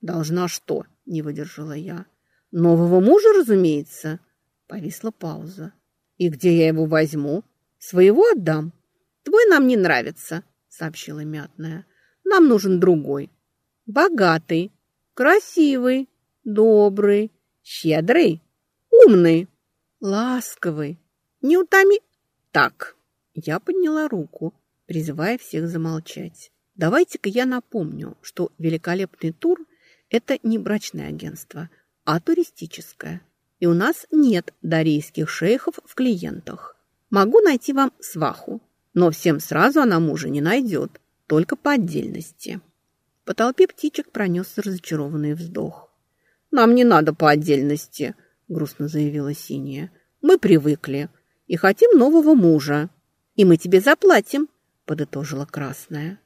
«Должна что?» – не выдержала я. «Нового мужа, разумеется». Повисла пауза. «И где я его возьму? Своего отдам». «Твой нам не нравится», – сообщила Мятная. «Нам нужен другой. Богатый, красивый, добрый, щедрый, умный, ласковый, неутоми...» «Так». Я подняла руку, призывая всех замолчать. Давайте-ка я напомню, что великолепный тур это не брачное агентство, а туристическое. И у нас нет дарийских шейхов в клиентах. Могу найти вам сваху, но всем сразу она мужа не найдет, только по отдельности». По толпе птичек пронесся разочарованный вздох. «Нам не надо по отдельности», — грустно заявила Синяя. «Мы привыкли и хотим нового мужа. И мы тебе заплатим», — подытожила Красная.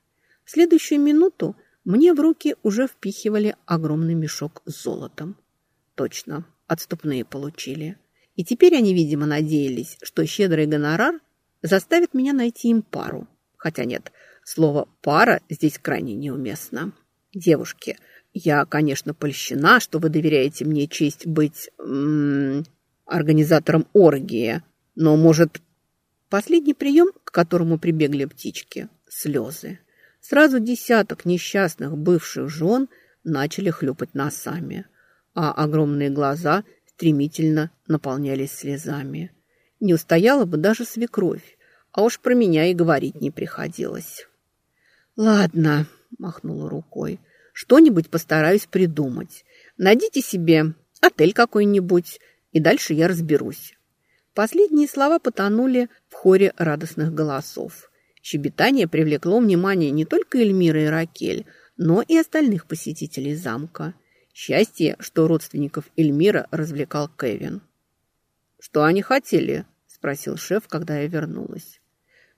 В следующую минуту мне в руки уже впихивали огромный мешок с золотом. Точно, отступные получили. И теперь они, видимо, надеялись, что щедрый гонорар заставит меня найти им пару. Хотя нет, слово «пара» здесь крайне неуместно. Девушки, я, конечно, польщена, что вы доверяете мне честь быть м -м, организатором оргии, но, может, последний прием, к которому прибегли птички – слезы. Сразу десяток несчастных бывших жен начали хлюпать носами, а огромные глаза стремительно наполнялись слезами. Не устояла бы даже свекровь, а уж про меня и говорить не приходилось. «Ладно», — махнула рукой, — «что-нибудь постараюсь придумать. Найдите себе отель какой-нибудь, и дальше я разберусь». Последние слова потонули в хоре радостных голосов. Щебетание привлекло внимание не только Эльмира и Ракель, но и остальных посетителей замка. Счастье, что родственников Эльмира развлекал Кевин. «Что они хотели?» – спросил шеф, когда я вернулась.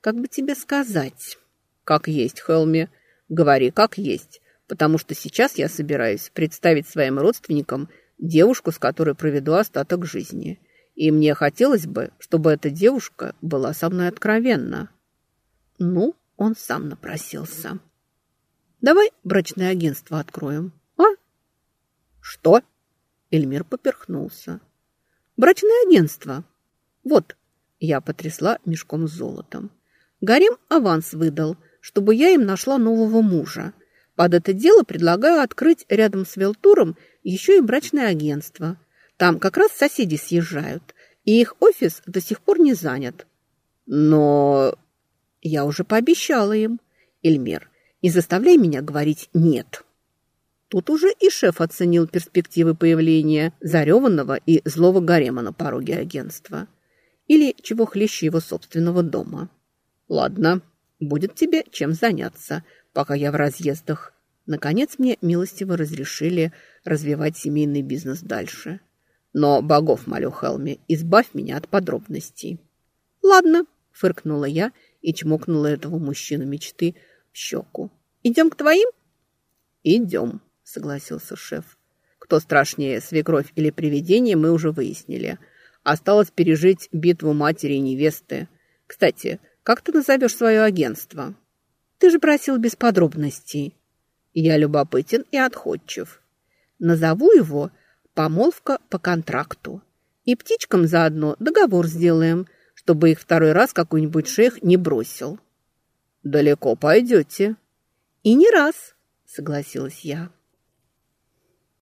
«Как бы тебе сказать?» «Как есть, Хелми. Говори, как есть. Потому что сейчас я собираюсь представить своим родственникам девушку, с которой проведу остаток жизни. И мне хотелось бы, чтобы эта девушка была со мной откровенна». Ну, он сам напросился. Давай брачное агентство откроем, а? Что? Эльмир поперхнулся. Брачное агентство. Вот, я потрясла мешком с золотом. Гарем аванс выдал, чтобы я им нашла нового мужа. Под это дело предлагаю открыть рядом с Велтуром еще и брачное агентство. Там как раз соседи съезжают, и их офис до сих пор не занят. Но я уже пообещала им. Эльмер, не заставляй меня говорить «нет». Тут уже и шеф оценил перспективы появления зареванного и злого гарема на пороге агентства. или чего хлеще его собственного дома. Ладно, будет тебе чем заняться, пока я в разъездах. Наконец мне милостиво разрешили развивать семейный бизнес дальше. Но богов молю, Хелми, избавь меня от подробностей. Ладно, фыркнула я и чмокнула этого мужчину мечты в щеку. Идем к твоим? Идем, согласился шеф. Кто страшнее, свекровь или привидение, мы уже выяснили. Осталось пережить битву матери и невесты. Кстати, как ты назовешь свое агентство? Ты же просил без подробностей. Я любопытен и отходчив. Назову его «Помолвка по контракту». И птичкам заодно договор сделаем, чтобы их второй раз какой-нибудь шейх не бросил. «Далеко пойдете?» «И не раз», — согласилась я.